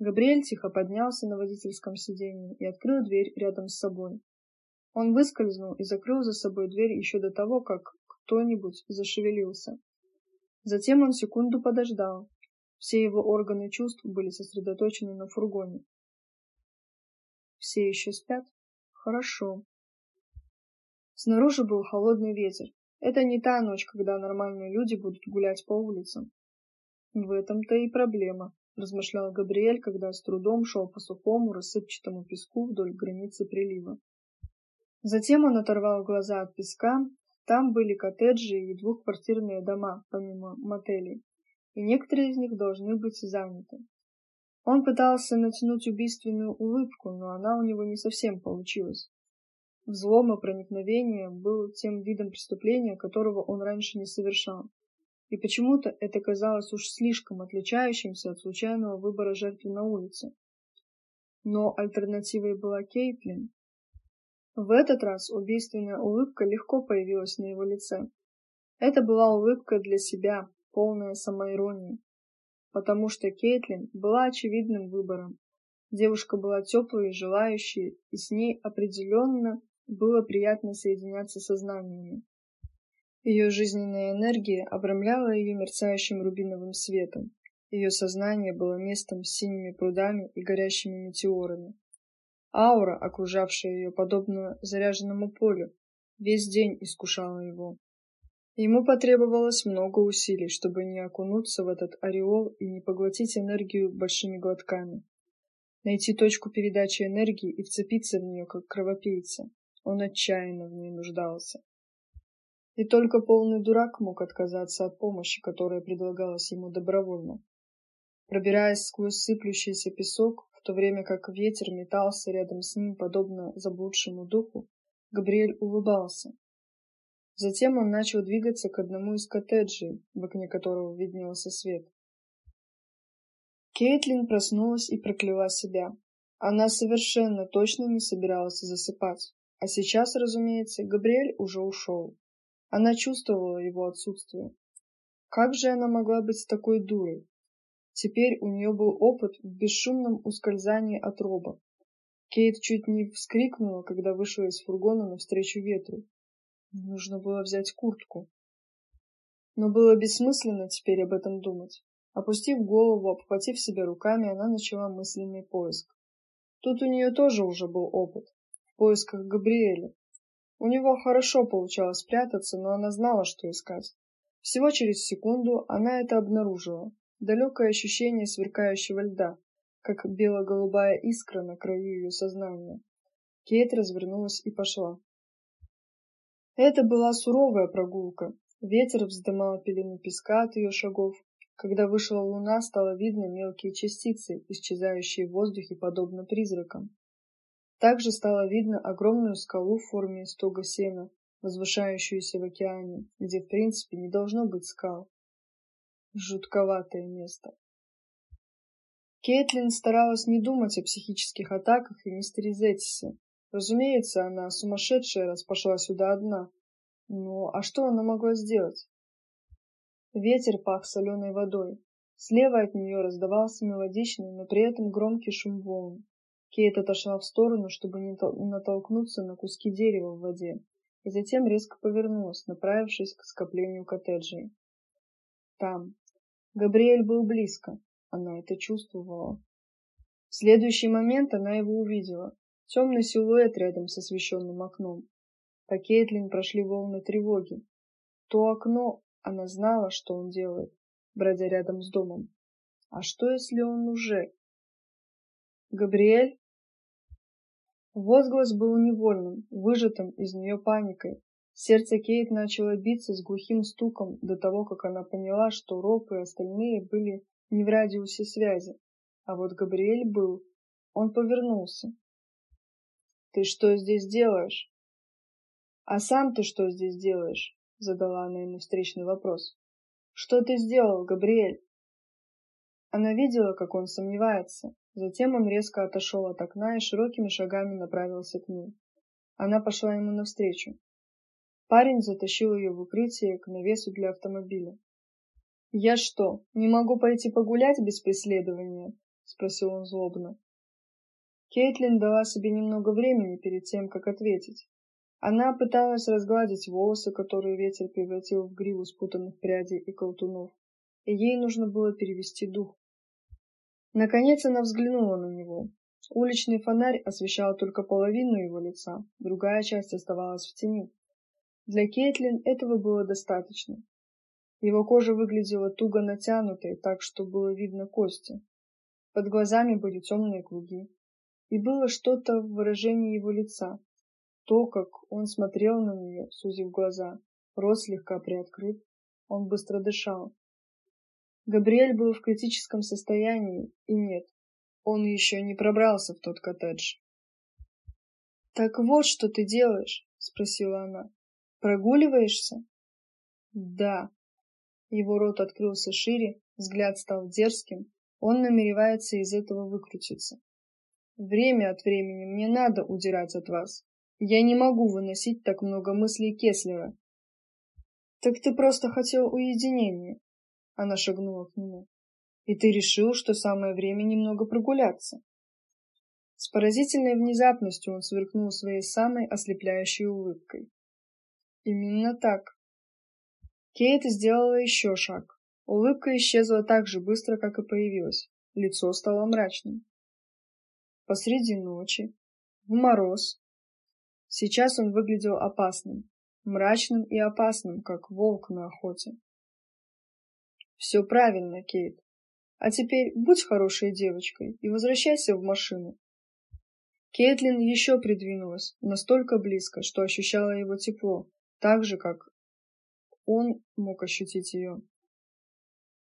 Габриэль тихо поднялся на водительском сиденье и открыл дверь рядом с собой. Он выскользнул и закрыл за собой дверь еще до того, как кто-нибудь зашевелился. Затем он секунду подождал. Все его органы чувств были сосредоточены на фургоне. Все еще спят? Хорошо. Снаружи был холодный ветер. Это не та ночь, когда нормальные люди будут гулять по улицам. В этом-то и проблема, размышлял Габриэль, когда с трудом шел по сухому рассыпчатому песку вдоль границы прилива. Затем он оторвал глаза от песка там были коттеджи и двухквартирные дома, помимо мотелей, и некоторые из них должны быть заняты. Он пытался натянуть убийственную улыбку, но она у него не совсем получилась. Взлом и проникновение был тем видом преступления, которого он раньше не совершал. И почему-то это казалось уж слишком отличающимся от случайного выбора жертвы на улице. Но альтернативой была Кейтлин, в этот раз убийственная улыбка легко появилась на его лице. Это была улыбка для себя, полная самоиронии, потому что Кейтлин была очевидным выбором. Девушка была теплой и желающей, и с ней определенно было приятно соединяться сознаниями. Ее жизненная энергия обрамляла ее мерцающим рубиновым светом. Ее сознание было местом с синими прудами и горящими метеорами. Аура, окружавшая ее подобно заряженному полю, весь день искушала его. Ему потребовалось много усилий, чтобы не окунуться в этот ореол и не поглотить энергию большими глотками. Найти точку передачи энергии и вцепиться в нее, как кровопийца. Он отчаянно в ней нуждался. И только полный дурак мог отказаться от помощи, которая предлагалась ему добровольно. Пробираясь сквозь сыплющийся песок, в то время как ветер метался рядом с ним, подобно заблудшему духу, Габриэль улыбался. Затем он начал двигаться к одному из коттеджей, в окне которого виднелся свет. Кейтлин проснулась и прокляла себя. Она совершенно точно не собиралась засыпать. А сейчас, разумеется, Габриэль уже ушел. Она чувствовала его отсутствие. Как же она могла быть такой дурой? Теперь у нее был опыт в бесшумном ускользании от роба. Кейт чуть не вскрикнула, когда вышла из фургона навстречу ветру. Нужно было взять куртку. Но было бессмысленно теперь об этом думать. Опустив голову, обхватив себя руками, она начала мысленный поиск. Тут у нее тоже уже был опыт. В поисках Габриэля. У него хорошо получалось прятаться, но она знала, что искать. Всего через секунду она это обнаружила. Далекое ощущение сверкающего льда, как бело-голубая искра на краю ее сознания. Кейт развернулась и пошла. Это была суровая прогулка. Ветер вздымал пелену песка от ее шагов. Когда вышла луна, стало видно мелкие частицы, исчезающие в воздухе подобно призракам. Также стало видно огромную скалу в форме стога сена, возвышающуюся в океане, где в принципе не должно быть скал. Жутковатое место. Кейтлин старалась не думать о психических атаках и мистере Зеттисе. Разумеется, она сумасшедшая, раз пошла сюда одна. Ну, а что она могла сделать? Ветер пах соленой водой. Слева от нее раздавался мелодичный, но при этом громкий шум волн. Кейт отошла в сторону, чтобы не натолкнуться на куски дерева в воде, и затем резко повернулась, направившись к скоплению коттеджей. Там. Габриэль был близко. Она это чувствовала. В следующий момент она его увидела. Темный силуэт рядом с освещенным окном. По Кейтлин прошли волны тревоги. То окно, она знала, что он делает, бродя рядом с домом. А что, если он уже... Габриэль? Возглас был невольным, выжатым из нее паникой. Сердце Кейт начало биться с глухим стуком до того, как она поняла, что Роб и остальные были не в радиусе связи. А вот Габриэль был. Он повернулся. «Ты что здесь делаешь?» «А сам ты что здесь делаешь?» Задала она ему встречный вопрос. «Что ты сделал, Габриэль?» Она видела, как он сомневается. Затем он резко отошел от окна и широкими шагами направился к ней. Она пошла ему навстречу. Парень затащил ее в укрытие к навесу для автомобиля. «Я что, не могу пойти погулять без преследования?» — спросил он злобно. Кейтлин дала себе немного времени перед тем, как ответить. Она пыталась разгладить волосы, которые ветер превратил в гриву спутанных прядей и колтунов, ей нужно было перевести дух. Наконец она взглянула на него. Уличный фонарь освещал только половину его лица, другая часть оставалась в тени. Для Кейтлин этого было достаточно. Его кожа выглядела туго натянутой, так что было видно кости. Под глазами были темные круги. И было что-то в выражении его лица. То, как он смотрел на нее, сузив глаза, рот слегка приоткрыт, он быстро дышал. Габриэль был в критическом состоянии, и нет, он еще не пробрался в тот коттедж. «Так вот, что ты делаешь?» — спросила она. «Прогуливаешься?» «Да». Его рот открылся шире, взгляд стал дерзким. Он намеревается из этого выкрутиться. «Время от времени мне надо удирать от вас. Я не могу выносить так много мыслей Кеслера». «Так ты просто хотел уединения», она шагнула к нему. И ты решил, что самое время немного прогуляться. С поразительной внезапностью он сверкнул своей самой ослепляющей улыбкой. Именно так. Кейт сделала еще шаг. Улыбка исчезла так же быстро, как и появилась. Лицо стало мрачным. Посреди ночи, в мороз. Сейчас он выглядел опасным, мрачным и опасным, как волк на охоте. Все правильно, Кейт. А теперь будь хорошей девочкой и возвращайся в машину. Кейтлин еще придвинулась, настолько близко, что ощущала его тепло, так же, как он мог ощутить ее.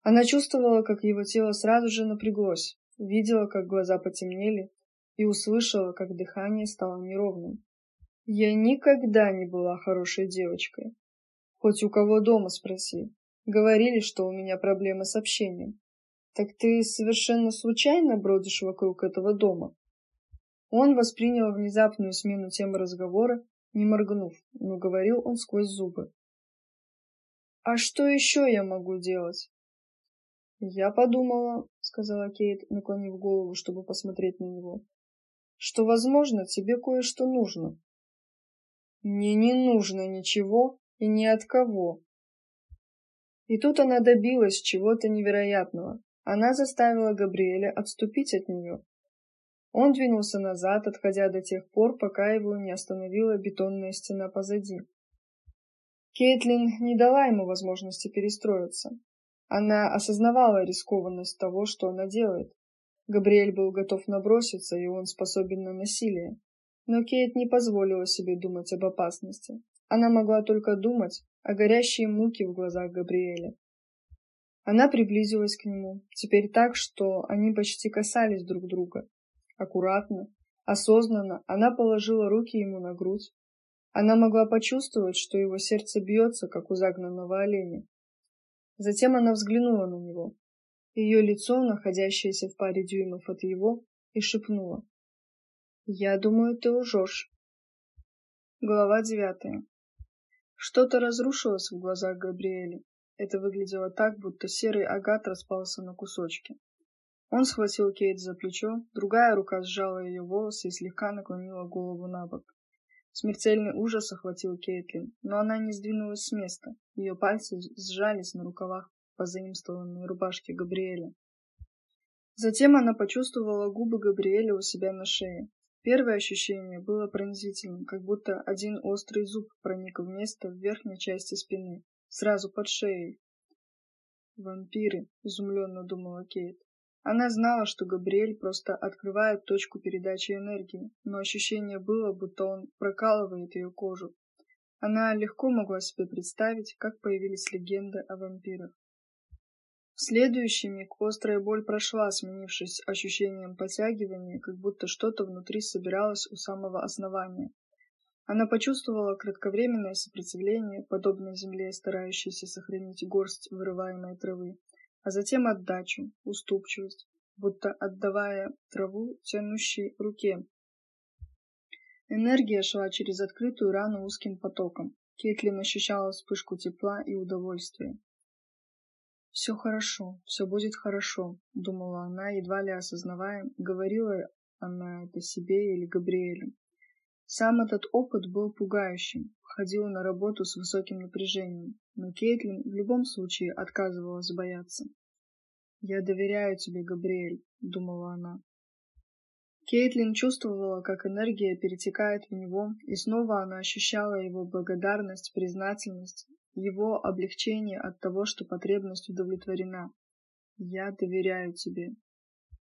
Она чувствовала, как его тело сразу же напряглось, видела, как глаза потемнели, и услышала, как дыхание стало неровным. Я никогда не была хорошей девочкой. Хоть у кого дома спроси. Говорили, что у меня проблемы с общением. Так ты совершенно случайно бродишь вокруг этого дома? Он воспринял внезапную смену темы разговора, не моргнув, но говорил он сквозь зубы. А что еще я могу делать? Я подумала, сказала Кейт, наклонив голову, чтобы посмотреть на него, что, возможно, тебе кое-что нужно. Мне не нужно ничего и ни от кого, и тут она добилась чего-то невероятного. Она заставила Габриэля отступить от нее. Он двинулся назад, отходя до тех пор, пока его не остановила бетонная стена позади. Кейтлин не дала ему возможности перестроиться. Она осознавала рискованность того, что она делает. Габриэль был готов наброситься, и он способен на насилие. Но Кейт не позволила себе думать об опасности. Она могла только думать о горящей муке в глазах Габриэля. Она приблизилась к нему, теперь так, что они почти касались друг друга. Аккуратно, осознанно она положила руки ему на грудь. Она могла почувствовать, что его сердце бьется, как у загнанного оленя. Затем она взглянула на него. Ее лицо, находящееся в паре дюймов от его, и шепнула. «Я думаю, ты лжешь». Глава девятая. Что-то разрушилось в глазах Габриэля. Это выглядело так, будто серый агат распался на кусочки. Он схватил Кейт за плечо, другая рука сжала ее волосы и слегка наклонила голову на бок. Смертельный ужас охватил Кейтлин, но она не сдвинулась с места. Ее пальцы сжались на рукавах позаимствованной рубашки Габриэля. Затем она почувствовала губы Габриэля у себя на шее. Первое ощущение было пронзительным, как будто один острый зуб проник в место в верхней части спины, сразу под шеей. «Вампиры», — изумленно думала Кейт. Она знала, что Габриэль просто открывает точку передачи энергии, но ощущение было, будто он прокалывает ее кожу. Она легко могла себе представить, как появились легенды о вампирах. В следующий миг острая боль прошла, сменившись ощущением подтягивания, как будто что-то внутри собиралось у самого основания. Она почувствовала кратковременное сопротивление, подобное земле, старающейся сохранить горсть вырываемой травы, а затем отдачу, уступчивость, будто отдавая траву тянущей руке. Энергия шла через открытую рану узким потоком. Кейтлин ощущала вспышку тепла и удовольствия. «Все хорошо, все будет хорошо», — думала она, едва ли осознавая, говорила она это себе или Габриэлю. Сам этот опыт был пугающим, ходила на работу с высоким напряжением, но Кейтлин в любом случае отказывалась бояться. «Я доверяю тебе, Габриэль», — думала она. Кейтлин чувствовала, как энергия перетекает в него, и снова она ощущала его благодарность, признательность, его облегчение от того, что потребность удовлетворена. «Я доверяю тебе»,